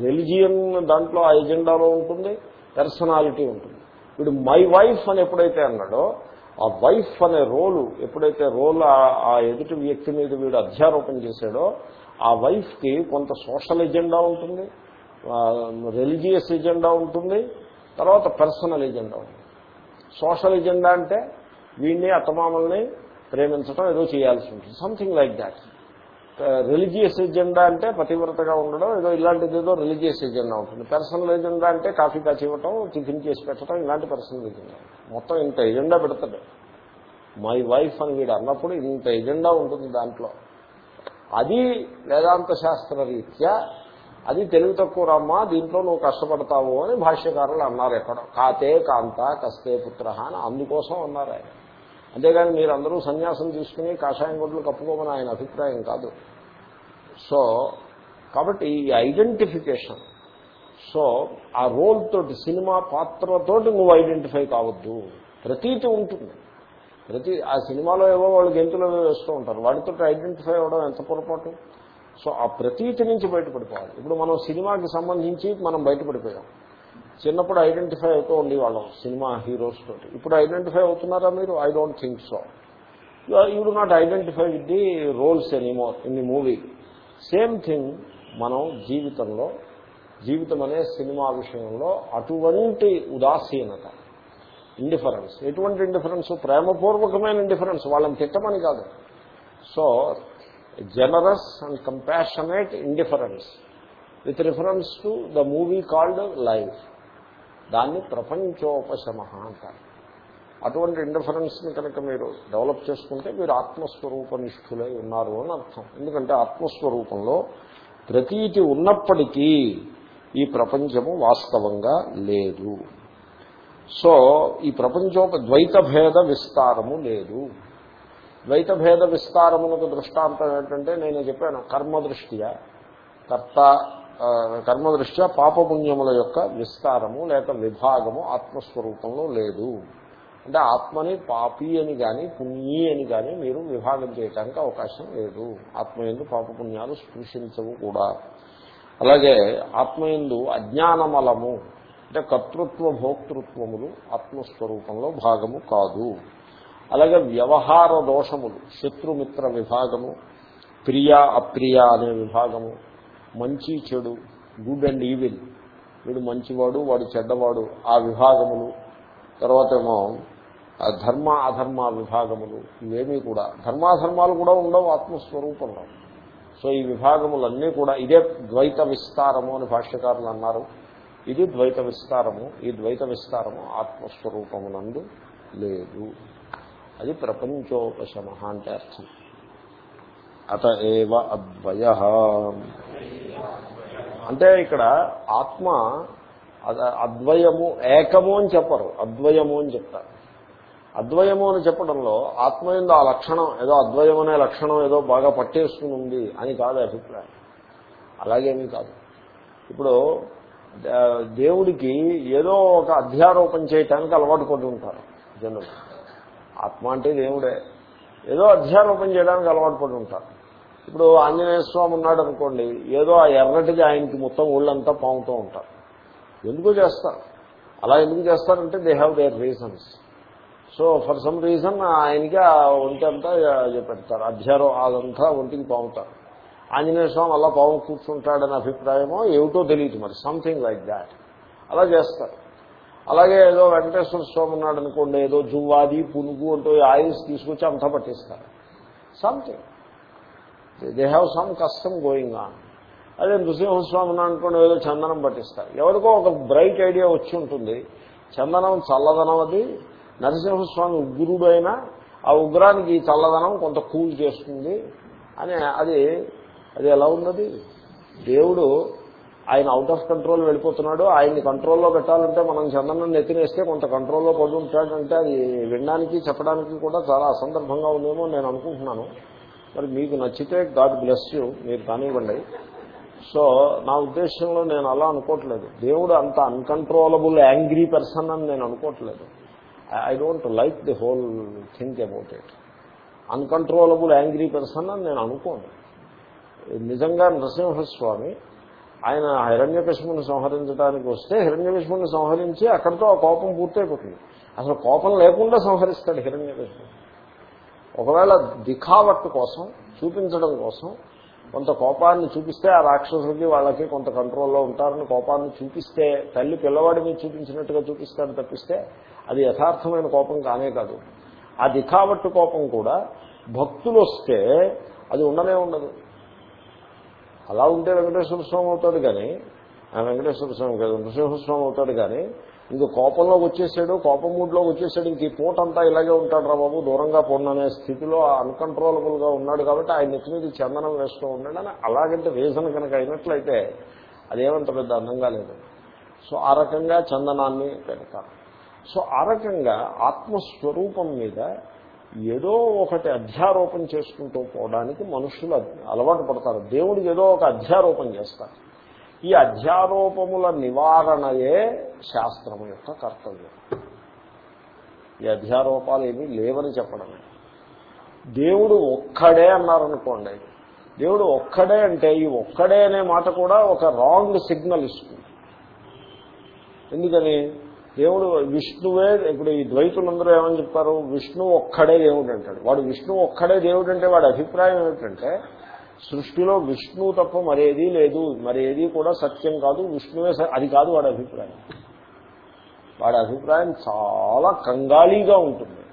రిలిజియన్ దాంట్లో ఆ ఎజెండాలో ఉంటుంది. పర్సనాలిటీ ఉంటుంది. వీడు మై వైఫ్ అని ఎప్పుడైతే అన్నాడో ఆ వైఫ్ అనే రోలు ఎప్పుడైతే రోల్ ఆ ఎదుటి వ్యక్తి మీద వీడు అధ్యారోపణ చేశాడో ఆ వైఫ్కి కొంత సోషల్ ఎజెండా ఉంటుంది రిలీజియస్ ఎజెండా ఉంటుంది తర్వాత పర్సనల్ ఎజెండా ఉంటుంది. సోషల్ ఎజెండా అంటే వీడిని అత్తమామల్ని ప్రేమించడం ఏదో చేయాల్సి ఉంటుంది something like that. Religious agenda అంటే పతివ్రతగా ఉండడం ఏదో ఇలాంటిది ఏదో రిలీజియస్ ఎజెండా ఉంటుంది. పర్సనల్ ఎజెండా అంటే కాఫీ కాచి ఇవ్వటం టిఫిన్ చేసి పెట్టడం ఇలాంటి పర్సనల్ ఎజెండా మొత్తం ఇంత ఎజెండా పెడతాడు మై వైఫ్ అని వీడు అన్నప్పుడు ఇంత ఎజెండా ఉంటుంది దాంట్లో. అది వేదాంత శాస్త్ర రీత్యా అది తెలివి తక్కువరమ్మా దీంట్లో నువ్వు కష్టపడతావు అని భాష్యకారులు అన్నారు ఎక్కడ. కాతే కాంత కస్తే పుత్ర అని అందుకోసం అన్నారు ఆయన. అంతేగాని అందరూ సన్యాసం తీసుకుని కాషాయం గుడ్లు కప్పుకోమని ఆయన అభిప్రాయం కాదు. సో కాబట్టి ఈ ఐడెంటిఫికేషన్ సో ఆ రోల్ తోటి సినిమా పాత్రతోటి నువ్వు ఐడెంటిఫై కావద్దు. ప్రతీతి ఉంటుంది. ప్రతి ఆ సినిమాలో ఏవో వాళ్ళు గెంతులు వేస్తూ ఉంటారు. వాటితో ఐడెంటిఫై అవ్వడం ఎంత పొరపాటు? సో ఆ ప్రతీతి నుంచి బయటపడిపోవాలి. ఇప్పుడు మనం సినిమాకి సంబంధించి మనం బయటపడిపోయాం. చిన్నప్పుడు ఐడెంటిఫై అవుతూ ఉండేవాళ్ళం సినిమా హీరోస్ తోటి. ఇప్పుడు ఐడెంటిఫై అవుతున్నారా మీరు? I don't think so you do not identify with the roles anymore in the movie same thing మనం జీవితంలో జీవితం అనే సినిమా విషయంలో అటువంటి ఉదాసీనత ఇండిఫరెన్స్ ఎటువంటి ఇండిఫరెన్స్ ప్రేమపూర్వకమైన ఇండిఫరెన్స్ వాళ్ళని తిట్టమని కాదు. So generous and compassionate indifference with reference to the movie called life దాన్ని ప్రపంచోపశమ అంటారు. అటువంటి ఇండిఫరెన్స్ని కనుక మీరు డెవలప్ చేసుకుంటే మీరు ఆత్మస్వరూప నిష్ఠులై ఉన్నారు అని అర్థం. ఎందుకంటే ఆత్మస్వరూపంలో ప్రతీతి ఉన్నప్పటికీ ఈ ప్రపంచము వాస్తవంగా లేదు. సో ఈ ప్రపంచోప ద్వైత భేద విస్తారము లేదు. ద్వైత భేద విస్తారమునకు దృష్టాంతం ఏంటంటే నేను చెప్పాను కర్మదృష్ట్యా కర్త కర్మదృష్ట్యా పాపపుణ్యముల యొక్క విస్తారము లేక విభాగము ఆత్మస్వరూపంలో లేదు. అంటే ఆత్మని పాపి అని కానీ పుణ్యి అని కానీ మీరు విభాగం చేయడానికి అవకాశం లేదు. ఆత్మయందు పాపపుణ్యాలు స్పృశించవు కూడా. అలాగే ఆత్మయందు అజ్ఞానమలము అంటే కర్తృత్వ భోక్తృత్వములు ఆత్మస్వరూపంలో భాగము కాదు. అలాగే వ్యవహార దోషములు శత్రుమిత్ర విభాగము ప్రియ అప్రియ అనే విభాగము మంచి చెడు గుడ్ అండ్ ఈవిల్. వీడు మంచివాడు వాడు చెడ్డవాడు ఆ విభాగములు. తర్వాత ఏమో ఆ ధర్మ అధర్మ విభాగములు. ఇవేమీ కూడా ధర్మాధర్మాలు కూడా ఉండవు ఆత్మస్వరూపంలో. సో ఈ విభాగములన్నీ కూడా ఇదే ద్వైత విస్తారము అని భాష్యకారులు అన్నారు. ఇది ద్వైత విస్తారము ఈ ద్వైత విస్తారము ఆత్మస్వరూపమునందు లేదు. అది ప్రపంచోపశమ అంటే అర్థం. అత ఏవ అద్వయ. అంటే ఇక్కడ ఆత్మ అద- అద్వయము ఏకము అని చెప్పరు. అద్వయము అని చెప్తారు. అద్వయము అని చెప్పడంలో ఆత్మ ఎందు ఆ లక్షణం ఏదో అద్వయం అనే లక్షణం ఏదో బాగా పట్టేసుకుని ఉంది అని కాదు అభిప్రాయం. అలాగేమీ కాదు. ఇప్పుడు దేవుడికి ఏదో ఒక అధ్యారోపణ చేయటానికి అలవాటు పడి ఉంటారు జనులు. ఆత్మ అంటే దేవుడే. ఏదో అధ్యారోపణ చేయడానికి అలవాటు పడి ఉంటారు. ఇప్పుడు ఆంజనేయ స్వామి ఉన్నాడు అనుకోండి ఏదో ఆ ఎర్రటిది ఆయనకి మొత్తం ఊళ్ళంతా పాముతూ ఉంటారు. ఎందుకు చేస్తారు? అలా ఎందుకు చేస్తారంటే they have their reasons so for some reason ఆయనకి ఆ ఒంటి అంతా పెడతారు. అధ్యారో అదంతా ఒంటికి పాముతారు. ఆంజనేయ స్వామి అలా పాము కూర్చుంటాడనే అభిప్రాయమో ఏమిటో తెలియదు మరి. సంథింగ్ లైక్ దాట్ అలా చేస్తారు. అలాగే ఏదో వెంకటేశ్వర స్వామి ఉన్నాడు అనుకోండి ఏదో జువ్వాది పునుగు అంటూ ఆయిల్స్ తీసుకొచ్చి అంతా పట్టిస్తారు. సంథింగ్ దే హ్యావ్ సమ్ కష్టం గోయింగ్ ఆన్ అదే నృసింహస్వామిని ఉన్నాడు అనుకోండి ఏదో చందనం పట్టిస్తారు. ఎవరికో ఒక బ్రైట్ ఐడియా వచ్చి ఉంటుంది. చందనం చల్లదనం అది. నరసింహస్వామి ఉగ్రుడు అయినా ఆ ఉగ్రానికి ఈ చల్లదనం కొంత కూల్ చేస్తుంది అని అది అది ఎలా ఉన్నది? దేవుడు ఆయన అవుట్ ఆఫ్ కంట్రోల్ వెళ్ళిపోతున్నాడు. ఆయన్ని కంట్రోల్లో పెట్టాలంటే మనం చందనం నెత్తినేస్తే కొంత కంట్రోల్లో పడుతుంటాడంటే అది వినడానికి చెప్పడానికి కూడా చాలా అసందర్భంగా ఉందేమో నేను అనుకుంటున్నాను. మరి మీకు నచ్చితే గాడ్ బ్లెస్ యూ మీరు కానివ్వండి. సో నా ఉద్దేశంలో నేను అలా అనుకోవట్లేదు. దేవుడు అంత అన్కంట్రోలబుల్ యాంగ్రీ పర్సన్ అని నేను అనుకోవట్లేదు. I don't like the whole think about it uncontrollable angry person అని నేను అనుకోను. నిజంగా నరసింహస్వామి ఆయన హిరణ్యకృష్ణుని సంహరించడానికి వస్తే హిరణ్యకృష్ణుని సంహరించి అక్కడితో ఆ కోపం పూర్తయిపోతుంది. అసలు కోపం లేకుండా సంహరిస్తాడు హిరణ్యకృష్ణుడు ఒకవేళ దిఖావట్టు కోసం చూపించడం కోసం కొంత కోపాన్ని చూపిస్తే ఆ రాక్షసుడికి వాళ్ళకి కొంత కంట్రోల్లో ఉంటారని కోపాన్ని చూపిస్తే తల్లి పిల్లవాడి మీద చూపించినట్టుగా చూపిస్తాడు తప్పిస్తే అది యథార్థమైన కోపం కానే కాదు. ఆ దిఖావట్టు కోపం కూడా భక్తులు వస్తే అది ఉండనే ఉండదు. అలా ఉంటే వెంకటేశ్వర స్వామి అవుతాడు కానీ ఆ వెంకటేశ్వర స్వామి కాదు నృసింహస్వామి అవుతాడు కానీ ఇంక కోపంలోకి వచ్చేసాడు కోపం మూడ్లోకి వచ్చేసాడు ఇంక ఈ పూట అంతా ఇలాగే ఉంటాడు రా బాబు దూరంగా పొందనే స్థితిలో అన్కంట్రోలబుల్గా ఉన్నాడు కాబట్టి ఆయన నెత్తి మీద చందనం వేస్తూ ఉన్నాడు అని అలాగంటే రీజన్ కనుక అయినట్లయితే అదేమంత పెద్ద అందంగా లేదు. సో ఆ రకంగా చందనాన్ని పెడతారు. సో ఆ రకంగా ఆత్మస్వరూపం మీద ఏదో ఒకటి అధ్యారోపణ చేసుకుంటూ పోవడానికి మనుషులు అలవాటు పడతారు. దేవుడికి ఏదో ఒక అధ్యారోపణ చేస్తారు. ఈ అధ్యారోపముల నివారణయే శాస్త్రము యొక్క కర్తవ్యం. ఈ అధ్యారోపాలు ఏమీ లేవని చెప్పడమే. దేవుడు ఒక్కడే అన్నారనుకోండి దేవుడు ఒక్కడే అంటే ఈ ఒక్కడే అనే మాట కూడా ఒక రాంగ్ సిగ్నల్ ఇస్తుంది. ఎందుకని? దేవుడు విష్ణువే ఇప్పుడు ఈ ద్వైతులందరూ ఏమని చెప్తారు విష్ణు ఒక్కడే దేవుడు అంటాడు. వాడు విష్ణు ఒక్కడే దేవుడు అంటే వాడి అభిప్రాయం ఏమిటంటే సృష్టిలో విష్ణువు తప్ప మరేదీ లేదు మరేదీ కూడా సత్యం కాదు విష్ణువే అది కాదు వాడి అభిప్రాయం. వాడి అభిప్రాయం చాలా కంగాళీగా ఉంటుంది.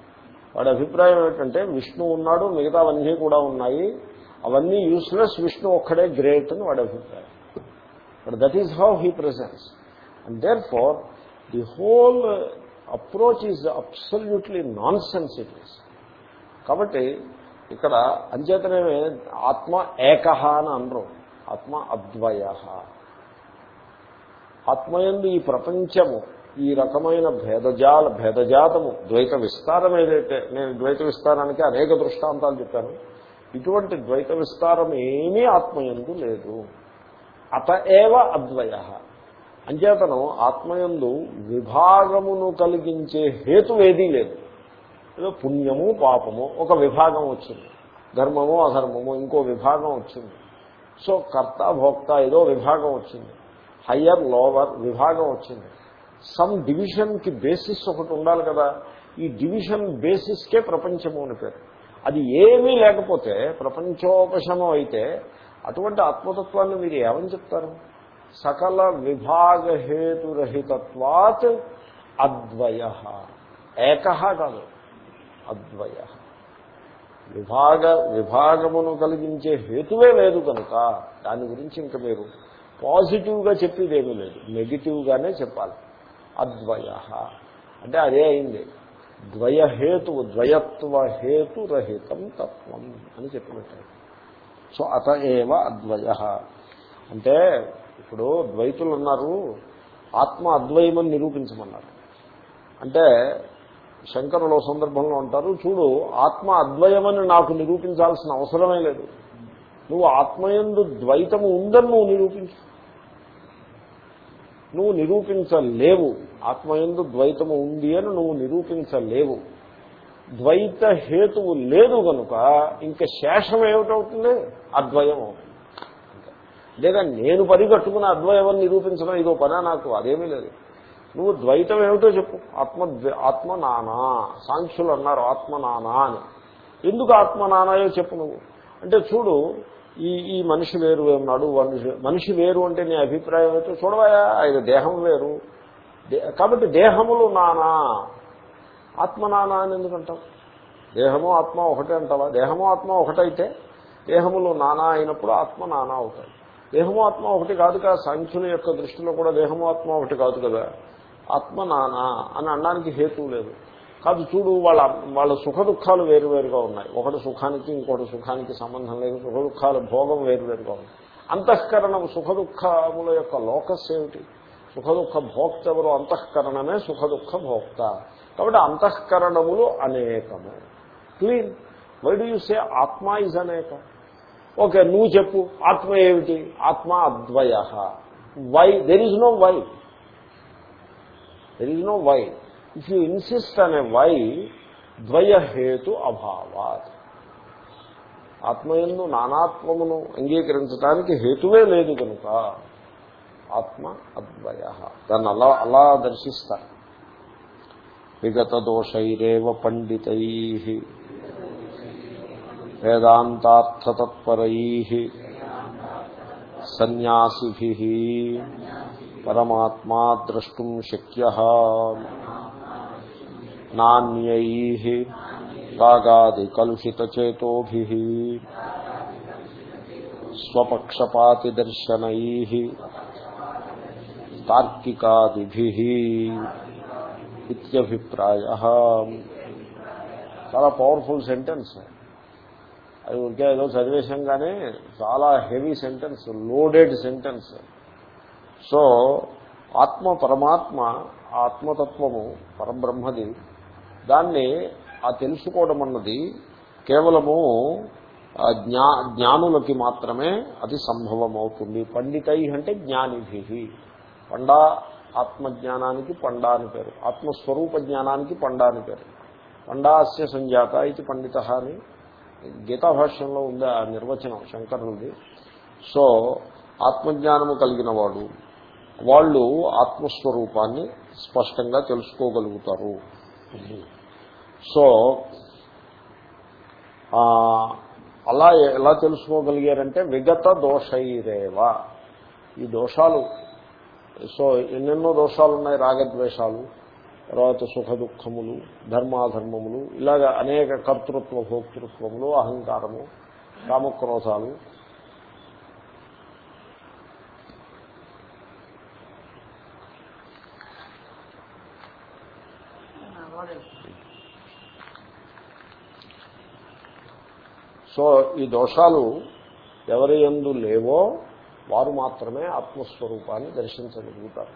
వాడి అభిప్రాయం ఏంటంటే విష్ణు ఉన్నాడు మిగతావన్నీ కూడా ఉన్నాయి. అవన్నీ యూస్లెస్ విష్ణు ఒక్కడే గ్రేట్ అని వాడి అభిప్రాయం. But that is how he presence and therefore the whole approach is absolutely nonsense it is కాబట్టి ఇక్కడ అంచేతనే ఆత్మ ఏకహ అని అనరు. ఆత్మ అద్వయ. ఆత్మయందు ఈ ప్రపంచము ఈ రకమైన భేదజాల భేదజాతము ద్వైత విస్తారం ఏదైతే నేను ద్వైత విస్తారానికి అనేక దృష్టాంతాలు చెప్పాను. ఇటువంటి ద్వైత విస్తారం ఏమీ ఆత్మయందు లేదు. అత ఏవ అద్వయ. అంచేతను ఆత్మయందు విభాగమును కలిగించే హేతువేదీ లేదు. ఏదో పుణ్యము పాపము ఒక విభాగం వచ్చింది. ధర్మము అధర్మము ఇంకో విభాగం వచ్చింది. సో కర్త భోక్త ఏదో విభాగం వచ్చింది. హయ్యర్ లోవర్ విభాగం వచ్చింది. సమ్ డివిజన్కి బేసిస్ ఒకటి ఉండాలి కదా. ఈ డివిజన్ బేసిస్కే ప్రపంచము అని పేరు. అది ఏమీ లేకపోతే ప్రపంచోపశమం అయితే అటువంటి ఆత్మతత్వాన్ని మీరు ఏమని చెప్తారు? సకల విభాగ హేతురహితత్వాత్ అద్వయ. ఏక కాదు అద్వయ. విభాగ విభాగమును కలిగించే హేతువే లేదు కనుక దాని గురించి ఇంకా మీరు పాజిటివ్గా చెప్పేదేమీ లేదు. నెగిటివ్గానే చెప్పాలి. అద్వయ. అంటే అదే అయింది. ద్వయహేతు ద్వయత్వ హేతురహితం తత్వం అని చెప్పినట్టు. సో అత ఏవ అద్వయ. అంటే ఇప్పుడు ద్వైతులు ఉన్నారు ఆత్మ అద్వయమని నిరూపించమన్నారు. అంటే శంకరులు సందర్భంలో ఉంటారు చూడు ఆత్మ అద్వయమని నాకు నిరూపించాల్సిన అవసరమే లేదు. నువ్వు ఆత్మయందు ద్వైతము ఉందని నువ్వు నిరూపించు. నువ్వు నిరూపించలేవు. ఆత్మయందు ద్వైతము ఉంది అని నువ్వు నిరూపించలేవు. ద్వైత హేతువు లేదు కనుక ఇంకా శేషం ఏమిటవుతుంది? అద్వయం అవుతుంది. లేదా నేను పరిగట్టుకున్న అద్వయం నిరూపించడం ఇదో పనా నాకు? అదేమీ లేదు. నువ్వు ద్వైతం ఏమిటో చెప్పు. ఆత్మ ఆత్మ నానా. సాంఖ్యులు అన్నారు ఆత్మ నానా అని. ఎందుకు ఆత్మ నానాయో చెప్పు నువ్వు? అంటే చూడు ఈ ఈ మనిషి వేరు ఉన్నాడు మనిషి మనిషి వేరు అంటే నీ అభిప్రాయం అయితే చూడవయా ఆయన దేహం వేరు. కాబట్టి దేహములు నానా. ఆత్మ నానా అని ఎందుకంటావు దేహము ఆత్మ ఒకటే అంటావా? దేహము ఆత్మ ఒకటైతే దేహములు నానా అయినప్పుడు ఆత్మ నానా అవుతాయి. దేహము ఆత్మ ఒకటి కాదు కదా సాంఖ్యుల యొక్క దృష్టిలో కూడా దేహము ఆత్మ ఒకటి కాదు కదా. ఆత్మ నానా అని అనడానికి హేతువు లేదు. కాదు చూడు వాళ్ళ వాళ్ళ సుఖ దుఃఖాలు వేరువేరుగా ఉన్నాయి. ఒకటి సుఖానికి ఇంకోటి సుఖానికి సంబంధం లేదు. సుఖ దుఃఖాల భోగం వేరువేరుగా ఉంది. అంతఃకరణం సుఖ దుఃఖముల యొక్క లోకస్ ఏమిటి? సుఖ దుఃఖ భోక్త ఎవరు అంతఃకరణమే సుఖ దుఃఖ భోక్త. కాబట్టి అంతఃకరణములు అనేకము. Clean. Why do you say ఆత్మ ఇస్ అనేక? ఓకే నువ్వు చెప్పు. ఆత్మ ఏమిటి? ఆత్మ అద్వయ. Why there is no why there is no why if you insist అనే వై ద్వయహేతు అభావాత్ ఆత్మయందు నానాత్మమును అంగీకరించడానికి హేతువే లేదు కనుక ఆత్మ అద్వయ దాన్ని అలా అలా దర్శిస్తారు విగత దోషైరేవ పండితై వేదాంతార్థతత్పరై సన్యాసిభి పరమాత్మా ద్రష్టుం శక్య నాణ్యై రాగాది కలుషితచేతోభి స్వపక్షపాతిదర్శనై తార్కికాదిభి ఇత్యభిప్రాయ చాలా పవర్ఫుల్ సెంటెన్స్ అది ఉంటే ఏదో చదివేశంగానే చాలా heavy sentence loaded sentence so ఆత్మ పరమాత్మ ఆత్మతత్వము పరబ్రహ్మది దాన్ని ఆ తెలుసుకోవడం అన్నది కేవలము జ్ఞా జ్ఞానులకి మాత్రమే అది సంభవం అవుతుంది పండితై అంటే జ్ఞానిభి. పండా ఆత్మజ్ఞానానికి పండా అని పేరు. ఆత్మస్వరూప జ్ఞానానికి పండా అని పేరు. పండాస్య సంజాత ఇది పండిత అని గీతాభాష్యంలో ఉంది ఆ నిర్వచనం శంకరులది. సో ఆత్మజ్ఞానము కలిగిన వాడు వాళ్ళు ఆత్మస్వరూపాన్ని స్పష్టంగా తెలుసుకోగలుగుతారు. సో అలా ఎలా తెలుసుకోగలిగారంటే విగత దోషైరేవ. ఈ దోషాలు సో ఎన్నెన్నో దోషాలు ఉన్నాయి రాగద్వేషాలు తర్వాత సుఖ దుఃఖములు ధర్మాధర్మములు ఇలాగ అనేక కర్తృత్వ భోక్తృత్వములు అహంకారము కామక్రోధాలు సో ఈ దోషాలు ఎవరి ఎందు లేవో వారు మాత్రమే ఆత్మస్వరూపాన్ని దర్శించగలుగుతారు.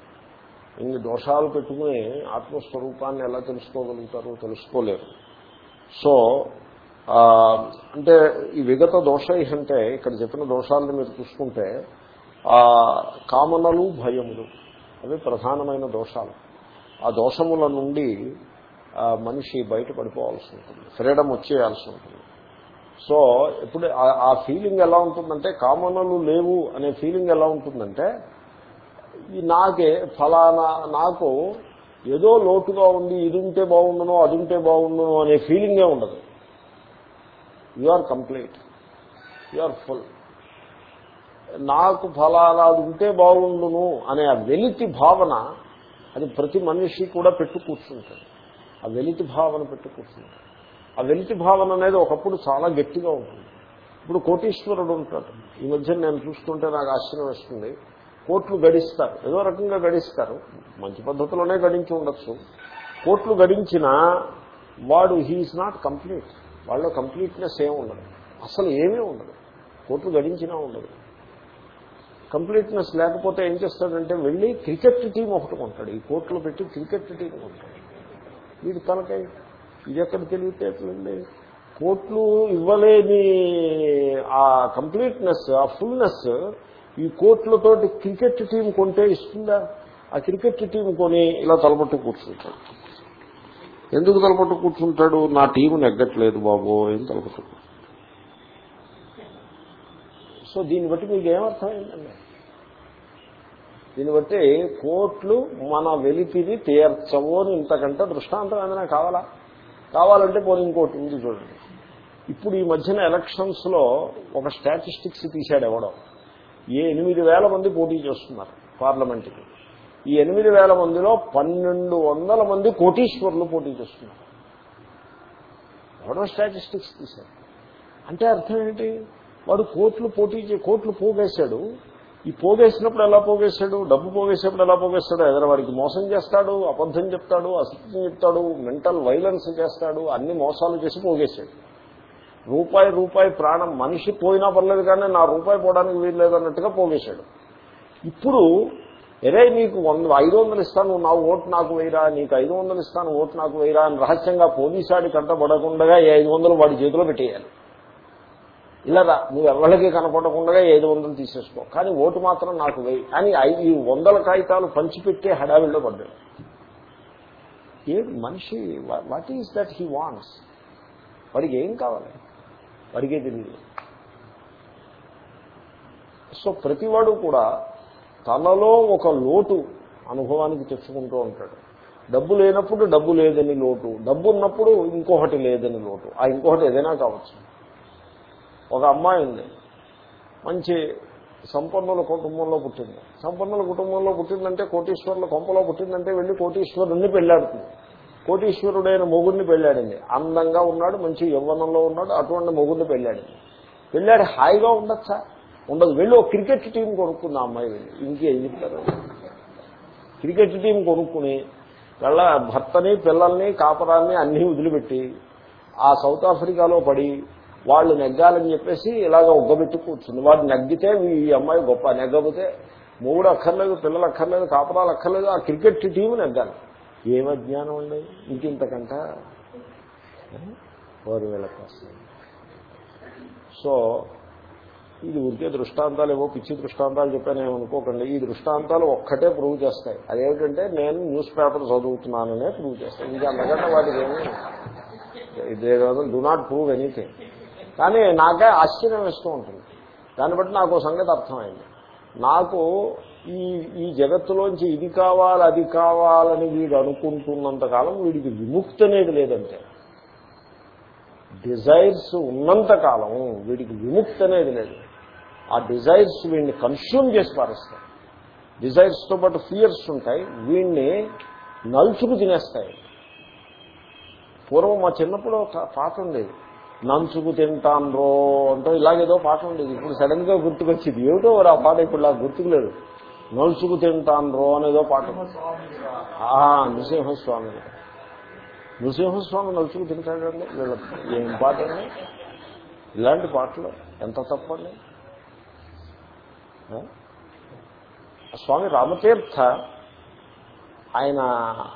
ఇన్ని దోషాలు పెట్టుకుని ఆత్మస్వరూపాన్ని ఎలా తెలుసుకోగలుగుతారు తెలుసుకోలేరు. సో అంటే ఈ విగత దోష అంటే ఇక్కడ చెప్పిన దోషాలను మీరు చూసుకుంటే కామనలు భయములు అవి ప్రధానమైన దోషాలు. ఆ దోషముల నుండి మనిషి బయట పడిపోవాల్సి ఉంటుంది ఫ్రీడమ్ వచ్చేయాల్సి ఉంటుంది. సో ఇప్పుడు ఆ ఫీలింగ్ ఎలా ఉంటుందంటే కామనలు లేవు అనే ఫీలింగ్ ఎలా ఉంటుందంటే ఈ నాకే ఫలానా నాకు ఏదో లోటుగా ఉంది ఇది ఉంటే బాగుండునో అది ఉంటే బాగుండునో అనే ఫీలింగే ఉండదు. You are complete you are full నాకు ఫలానా అది ఉంటే బాగుండును అనే ఆ వెలితి భావన అది ప్రతి మనిషి కూడా పెట్టు కూర్చుంటాడు ఆ వెలితి భావన పెట్టు కూర్చుంటాడు ఆ వెలితి భావన అనేది ఒకప్పుడు చాలా గట్టిగా ఉంటుంది. ఇప్పుడు కోటీశ్వరుడు ఉంటాడు. ఈ మధ్య నేను చూస్తుంటే నాకు ఆశ్చర్యం వస్తుంది. కోట్లు గడిస్తారు. ఏదో రకంగా గడిస్తారు. మంచి పద్ధతిలోనే గడించి ఉండొచ్చు. కోట్లు గడించినా వాడు హీఈస్ నాట్ కంప్లీట్. వాళ్ళు కంప్లీట్నెస్ ఏమి ఉండదు. అసలు ఏమీ ఉండదు. కోట్లు గడించినా ఉండదు. కంప్లీట్నెస్ లేకపోతే ఏం చేస్తాడంటే వెళ్ళి క్రికెట్ టీం ఒకటి కొంటాడు. ఈ కోర్టులో పెట్టి క్రికెట్ టీం కొంటాడు. వీడు తలకై ఇది ఎక్కడ తెలివితేటలండి. కోట్లు ఇవ్వలేని ఆ కంప్లీట్నెస్ ఆ ఫుల్నెస్ ఈ కోట్లతోటి క్రికెట్ టీం కొంటే ఇస్తుందా? ఆ క్రికెట్ టీం కొని ఇలా తలపట్టు కూర్చుంటాడు. ఎందుకు తలపట్టు కూర్చుంటాడు? నా టీం నెగ్గట్లేదు బాబు ఏం తలపట్టు సో దీన్ని బట్టి మీకు ఏమర్థమైందండి? దీన్ని బట్టి కోట్లు మన వెలితిని తీర్చవు అని ఇంతకంటే దృష్టాంతం ఏదైనా కావాలా? కావాలంటే పోనీ ఇంకోటి ఉంది చూడండి. ఇప్పుడు ఈ మధ్యన ఎలక్షన్స్లో ఒక స్టాటిస్టిక్స్ తీశాడు ఎవడో. ఏ ఎనిమిది వేల మంది పోటీ చేస్తున్నారు పార్లమెంట్కి. ఈ ఎనిమిది వేల మందిలో పన్నెండు వందల మంది కోటీశ్వర్లు పోటీ చేస్తున్నారు. ఎవడో స్టాటిస్టిక్స్ తీశాడు. అంటే అర్థం ఏంటి? వాడు కోట్లు పోటీ చే కోట్లు పోగేశాడు. ఈ పోగేసినప్పుడు ఎలా పోగేశాడు? డబ్బు పోగేసేప్పుడు ఎలా పోగేస్తాడు? ఎదరవాడికి మోసం చేస్తాడు అబద్ధం చెప్తాడు అసత్యం చెప్తాడు మెంటల్ వైలెన్స్ చేస్తాడు అన్ని మోసాలు చేసి పోగేశాడు. రూపాయి రూపాయి ప్రాణం మనిషి పోయినా పర్లేదు కానీ నా రూపాయి పోవడానికి వీలు లేదన్నట్టుగా పోగేశాడు. ఇప్పుడు ఎరే నీకు వంద ఐదు వందలు ఇస్తాను నా ఓటు నాకు వేయరా నీకు ఐదు వందలు ఇస్తాను ఓటు నాకు వేయరా అని రహస్యంగా పోలీసాడి కంటపడకుండా ఈ ఐదు వందలు వాడి చేతిలో పెట్టేయాలి. ఇలా నువ్వు ఎవరికి కనపడకుండా ఐదు వందలు తీసేసుకో. కానీ ఓటు మాత్రం నాకు వేయి. అని ఈ వందల కాగితాలు పంచిపెట్టే హడావిల్లో పడ్డాడు. ఏ మనిషి what is that he wants వాడికి ఏం కావాలి? వాడికే తెలియదు. సో ప్రతివాడు కూడా తనలో ఒక లోటు అనుభవానికి తెచ్చుకుంటూ ఉంటాడు. డబ్బు లేనప్పుడు డబ్బు లేదని లోటు. డబ్బు ఉన్నప్పుడు ఇంకొకటి లేదని లోటు. ఆ ఇంకొకటి ఏదైనా కావచ్చు. ఒక అమ్మాయి ఉంది. మంచి సంపన్నుల కుటుంబంలో పుట్టింది. సంపన్నుల కుటుంబంలో పుట్టిందంటే కోటీశ్వరుల కొంపలో పుట్టిందంటే వెళ్ళి కోటీశ్వరుణ్ణి పెళ్ళాడుతుంది. కోటీశ్వరుడైన మొగుడిని పెళ్ళాడింది. అందంగా ఉన్నాడు మంచి యవ్వనంలో ఉన్నాడు అటువంటి మొగుడిని పెళ్ళాడింది. పెళ్ళాడు హాయిగా ఉండొచ్చా? ఉండదు. వెళ్ళి ఒక క్రికెట్ టీం కొనుక్కుంది ఆ అమ్మాయి వెళ్ళి. ఇంకేం చెప్తారు క్రికెట్ టీం కొనుక్కుని వెళ్ళ భర్తని పిల్లల్ని కాపరాన్ని అన్నీ వదిలిపెట్టి ఆ సౌత్ ఆఫ్రికాలో పడి వాళ్ళు నెగ్గాలని చెప్పేసి ఇలాగ ఉగ్గబెట్టి కూర్చుంది. వాడు నెగ్గితే ఈ అమ్మాయి గొప్ప. నెగ్గబోతే మూడు అక్కర్లేదు పిల్లలు అక్కర్లేదు కాపరాలు అక్కర్లేదు ఆ క్రికెట్ టీం నెగ్గాలి. ఏం అజ్ఞానం అండి? ఇంకింతకంట? వారు సో ఇది ఉరికే దృష్టాంతాలు ఏవో పిచ్చి దృష్టాంతాలు చెప్పాను అనుకోకండి. ఈ దృష్టాంతాలు ఒక్కటే ప్రూవ్ చేస్తాయి. అదేమిటంటే నేను న్యూస్ పేపర్ చదువుతున్నాననే ప్రూవ్ చేస్తాను ఇంకా అందుకంటే వాటికి ఏమి ఇదే డు నాట్ ప్రూవ్ ఎనీథింగ్ కానీ నాకే ఆశ్చర్యం ఇస్తూ ఉంటుంది. దాన్ని బట్టి నాకు సంగతి అర్థమైంది. నాకు ఈ ఈ జగత్తులోంచి ఇది కావాలి అది కావాలని వీడు అనుకుంటున్నంత కాలం వీడికి విముక్తి అనేది లేదంటే డిజైర్స్ ఉన్నంత కాలం వీడికి విముక్తి అనేది లేదు. ఆ డిజైర్స్ వీడిని కన్స్యూమ్ చేసి పారేస్తాయి. డిజైర్స్తో పాటు ఫియర్స్ ఉంటాయి. వీడిని నలుచుకు తినేస్తాయి. పూర్వం మా చిన్నప్పుడు ఒక ఉండేది. నంచుకు తింటాన్రో అంటూ ఇలాగేదో పాట ఉండేది. ఇప్పుడు సడన్గా గుర్తుకొచ్చింది. ఏమిటో మరి ఆ పాట ఇప్పుడు నాకు గుర్తుకులేదు. నలుచుకు తింటాను అనేదో పాట నృసింహస్వామి. నృసింహస్వామి నలుచుకు తింటాడండి? వీళ్ళ ఏం పాట అండి? ఇలాంటి పాటలు ఎంత తప్పండి? స్వామి రామతీర్థ ఆయన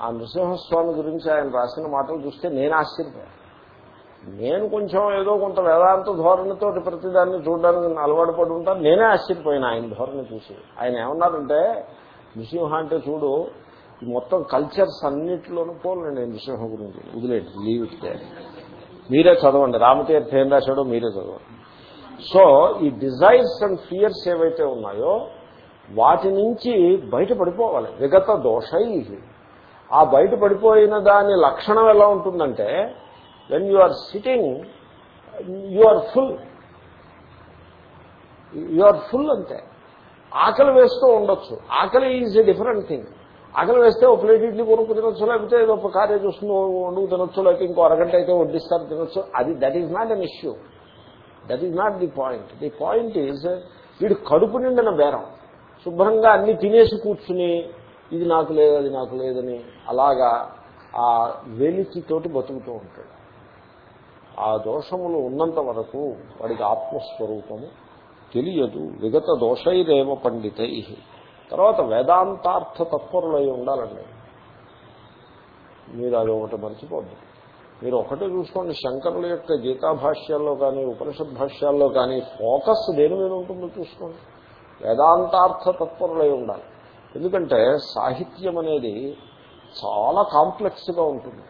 ఆ నృసింహస్వామి గురించి ఆయన రాసిన మాటలు చూస్తే నేను ఆశ్చర్యపోయాను. నేను కొంచెం ఏదో కొంత వేదాంత ధోరణితో ప్రతిదాన్ని చూడడానికి అలవాటు పడి ఉంటాను నేనే ఆశ్చర్యపోయిన ఆయన ధోరణి చూసి. ఆయన ఏమన్నారంటే నృసింహ అంటే చూడు మొత్తం కల్చర్స్ అన్నింటిలోనూ పోలండి నృసింహ గురించి. వదిలేండి లీవ్ ఇస్తే మీరే చదవండి. రామతీర్థ ఏం రాశాడో మీరే చదవండి. సో ఈ డిజైర్స్ అండ్ ఫియర్స్ ఏవైతే ఉన్నాయో వాటి నుంచి బయటపడిపోవాలి. విగత దోషై ఆ బయటపడిపోయిన దాని లక్షణం ఎలా ఉంటుందంటే when you are sitting you are full you are full అంతే. ఆకలి వేస్తూ ఉండొచ్చు. ఆకలి ఈజ్ ఎ డిఫరెంట్ థింగ్ ఆకలి వేస్తే ఒక ప్లేట్ ఇడ్లీ కొనుక్కు తినొచ్చు లేకపోతే ఏదో ఒక కార్య చూసుకుని వండుకు తినొచ్చు లేకపోతే ఇంకో అరగంట అయితే వడ్డిస్తారు తినొచ్చు. అది that is not an issue that is not the point the point is వీడు కడుపు నిండిన బేరం. శుభ్రంగా అన్ని తినేసి కూర్చుని ఇది నాకు లేదు అది నాకు లేదని అలాగా ఆ వెలికితోటి బతుకుతూ ఉంటాడు. ఆ దోషములు ఉన్నంత వరకు వాడికి ఆత్మస్వరూపము తెలియదు. విగత దోషైరేవ పండితై. తర్వాత వేదాంతార్థ తత్పరులై ఉండాలండి. మీరు అది ఒకటి మర్చిపోద్దు. మీరు ఒకటే చూసుకోండి శంకరుల యొక్క గీతా భాష్యాల్లో కానీ ఉపనిషద్ భాష్యాల్లో కానీ ఫోకస్ దేని మీద ఉంటుందో చూసుకోండి. వేదాంతార్థ తత్పరులై ఉండాలి. ఎందుకంటే సాహిత్యం అనేది చాలా కాంప్లెక్స్గా ఉంటుంది.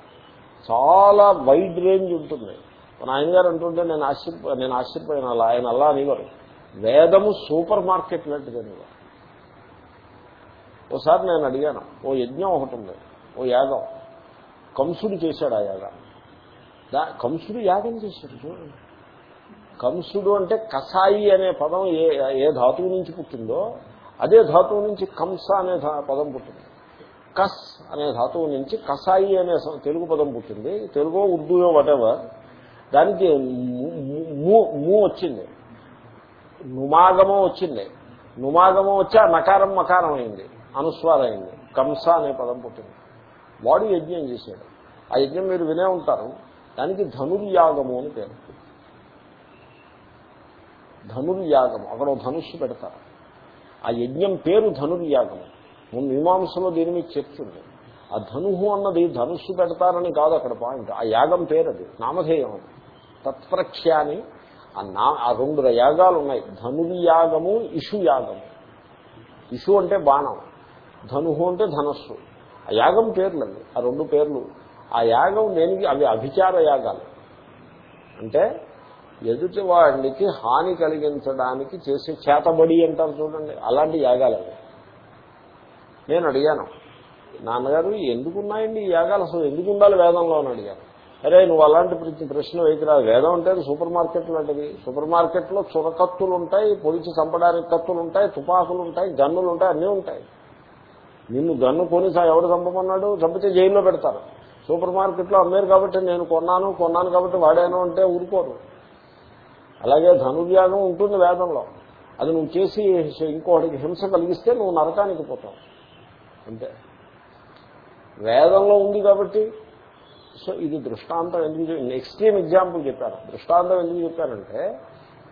చాలా వైడ్ రేంజ్ ఉంటుంది. మన ఆయన గారు అంటుంటే నేను ఆశ్చర్య నేను ఆశ్చర్యపోయిన. అలా ఆయన అలా అనేవారు. వేదము సూపర్ మార్కెట్ లాంటిది అనేవారు. ఓసారి నేను అడిగాను ఓ యజ్ఞం ఒకటి ఉంది ఓ యాగం. కంసుడు చేశాడు ఆ యాగం. దా కంసుడు యాగం చేశాడు చూడండి. కంసుడు అంటే కసాయి అనే పదం ఏ ఏ ధాతువు నుంచి పుట్టిందో అదే ధాతువు నుంచి కంస అనే పదం పుట్టింది. కస్ అనే ధాతువు నుంచి కసాయి అనే తెలుగు పదం పుట్టింది. తెలుగు ఉర్దూయో వటెవర్ దానికి మూ వచ్చింది. నుమాగమం వచ్చింది. నుమాగమం వచ్చి ఆ నకారం మకారం అయింది. అనుస్వారం అయింది. కంస అనే పదం పుట్టింది. వాడు యజ్ఞం చేశాడు. ఆ యజ్ఞం మీరు వినే ఉంటారు. దానికి ధనుర్యాగము అని పేరు. ధనుర్యాగము. అక్కడ ధనుస్సు పెడతారు. ఆ యజ్ఞం పేరు ధనుర్యాగము. మీమాంసలో దీని మీద చెప్తుంది. ఆ ధనుహు అన్నది ధనుస్సు పెడతారని కాదు అక్కడ పాయింట్. ఆ యాగం పేరు అది. నామధేయం అది. తత్ప్రఖ్యాని ఆ నా ఆ రెండు యాగాలు ఉన్నాయి ధనుర్యాగము ఇషు యాగము. ఇషు అంటే బాణం. ధనుహు అంటే ధనస్సు. ఆ యాగం పేర్లండి. ఆ రెండు పేర్లు. ఆ యాగం దేనికి? అవి అభిచార యాగాలు. అంటే ఎదుటి వాడికి హాని కలిగించడానికి చేసే చేతబడి అంటారు చూడండి. అలాంటి యాగాలు అవి. నేను అడిగాను. నాన్నగారు ఎందుకున్నాయండి ఈ యాగాలు? అసలు ఎందుకు ఉండాలి వేదంలో? అని అడిగాను అరే నువ్వు అలాంటి ప్రశ్న వేయకురా వేదం అంటే సూపర్ మార్కెట్ లాంటిది. సూపర్ మార్కెట్లో చురకత్తులు ఉంటాయి పొడిచి చంపడానికి కత్తులు ఉంటాయి తుపాకులు ఉంటాయి గన్నులు ఉంటాయి అన్నీ ఉంటాయి. నిన్ను గన్ను కొని ఎవడు చంపమన్నాడు? చంపితే జైల్లో పెడతారు. సూపర్ మార్కెట్లో అమ్మారు కాబట్టి నేను కొన్నాను కొన్నాను కాబట్టి వాడాను అంటే ఊరుకోరు. అలాగే ధనుర్యాగం ఉంటుంది వేదంలో. అది నువ్వు చేసి ఇంకోటికి హింస కలిగిస్తే నువ్వు నరకానికి పోతావు. అంతే. వేదంలో ఉంది కాబట్టి సో ఇది దృష్టాంతం ఎందుకు ఎక్స్ట్రీమ్ ఎగ్జాంపుల్ చెప్పారు దృష్టాంతం ఎందుకు చెప్పారంటే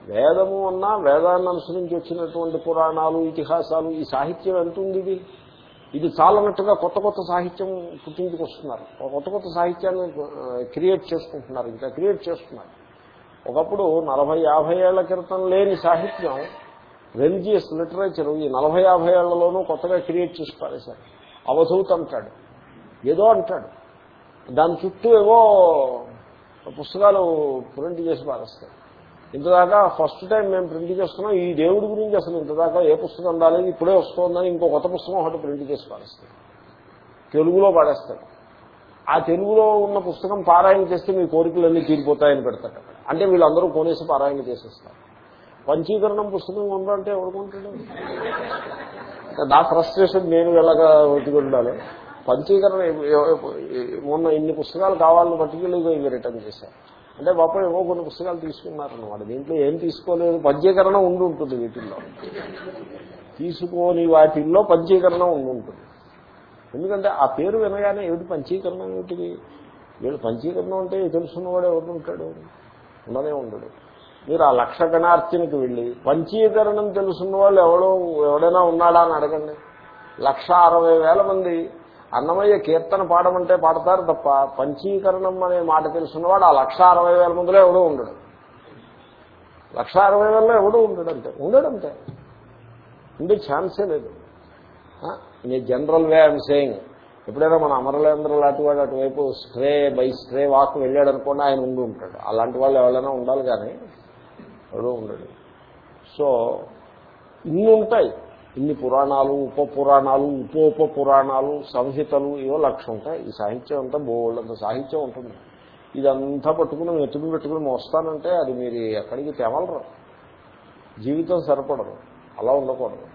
వేదము అన్నా వేదాన్ని అనుసరించి వచ్చినటువంటి పురాణాలు ఇతిహాసాలు ఈ సాహిత్యం ఎంత ఉంది ఇది? ఇది చాలన్నట్టుగా కొత్త కొత్త సాహిత్యం పుట్టించుకొస్తున్నారు కొత్త కొత్త సాహిత్యాన్ని క్రియేట్ చేసుకుంటున్నారు ఇంకా క్రియేట్ చేస్తున్నారు. ఒకప్పుడు నలభై యాభై ఏళ్ళ క్రితం లేని సాహిత్యం రిలీజియస్ లిటరేచర్ ఈ నలభై యాభై ఏళ్ళలోనూ కొత్తగా క్రియేట్ చేసి పారేశారు. అవధూత్ అంటాడు. ఏదో అంటాడు. దాని చుట్టూ ఏవో పుస్తకాలు ప్రింట్ చేసి పారేస్తాయి. ఇంతదాకా ఫస్ట్ టైం మేము ప్రింట్ చేస్తున్నాం. ఈ దేవుడి గురించి అసలు ఇంతదాకా ఏ పుస్తకం రాలేదు. ఇప్పుడే వస్తుందని ఇంకో కొత్త పుస్తకం ఒకటి ప్రింట్ చేసి పారేస్తాయి. తెలుగులో పాడేస్తాడు ఆ తెలుగులో ఉన్న పుస్తకం పారాయణ చేస్తే మీ కోరికలన్నీ తీరిపోతాయని పెడతాడు అంటే వీళ్ళందరూ కొనేసి పారాయణ చేసేస్తారు. పంచీకరణం పుస్తకం ఉండాలంటే ఎవరుకుంటాడు నా ఫ్రస్ట్రేషన్ నేను ఎలాగా ఉండాలి? పంచీకరణ మొన్న ఇన్ని పుస్తకాలు కావాలని పర్టికులర్గా ఇవి రిటర్న్ చేశారు. అంటే పాప ఏవో కొన్ని పుస్తకాలు తీసుకున్నారన్నమాట. దీంట్లో ఏం తీసుకోలేదు పంచీకరణ ఉండి ఉంటుంది వీటిల్లో. తీసుకోని వాటిల్లో పంచీకరణ ఉండి ఉంటుంది. ఎందుకంటే ఆ పేరు వినగానే ఏమిటి పంచీకరణ ఏమిటిది? వీళ్ళు పంచీకరణ అంటే తెలుసున్నవాడు ఎవరు ఉంటాడు? ఉండనే ఉండడు. మీరు ఆ లక్ష గణార్చనకి వెళ్ళి పంచీకరణం తెలుసున్న వాళ్ళు ఎవడో ఎవడైనా ఉన్నాడా అని అడగండి. లక్ష అరవై వేల మంది అన్నమయ్య కీర్తన పాడమంటే పాడతారు తప్ప పంచీకరణం అనే మాట తెలుసున్నవాడు ఆ లక్ష అరవై వేల మందిలో ఎవడో ఉండడు. లక్ష అరవై వేలలో ఎవడో ఉండడంతే ఉండడంతే ఉండే ఛాన్సే లేదు. In general way I'm saying. ఎప్పుడైనా మన అమరలేంద్ర లాంటి వాడు అటువైపు స్ట్రే బై స్ట్రే వాక్ వెళ్ళాడు అనుకోండి ఆయన ఉండి ఉంటాడు. అలాంటి వాళ్ళు ఎవరైనా ఉండాలి కానీ ఎవడో ఉండడు. సో ఇన్ని ఉంటాయి. ఇన్ని పురాణాలు ఉప పురాణాలు ఉప ఉప పురాణాలు సంహితలు ఇవో లక్ష ఉంటాయి. ఈ సాహిత్యం అంతా బోళ్ళంత సాహిత్యం ఉంటుంది. ఇదంతా పట్టుకుని ఎత్తుకుని పెట్టుకుని మోస్తానంటే అది మీరు ఎక్కడికి తెమలరు. జీవితం సరిపడదు. అలా ఉండకూడదు.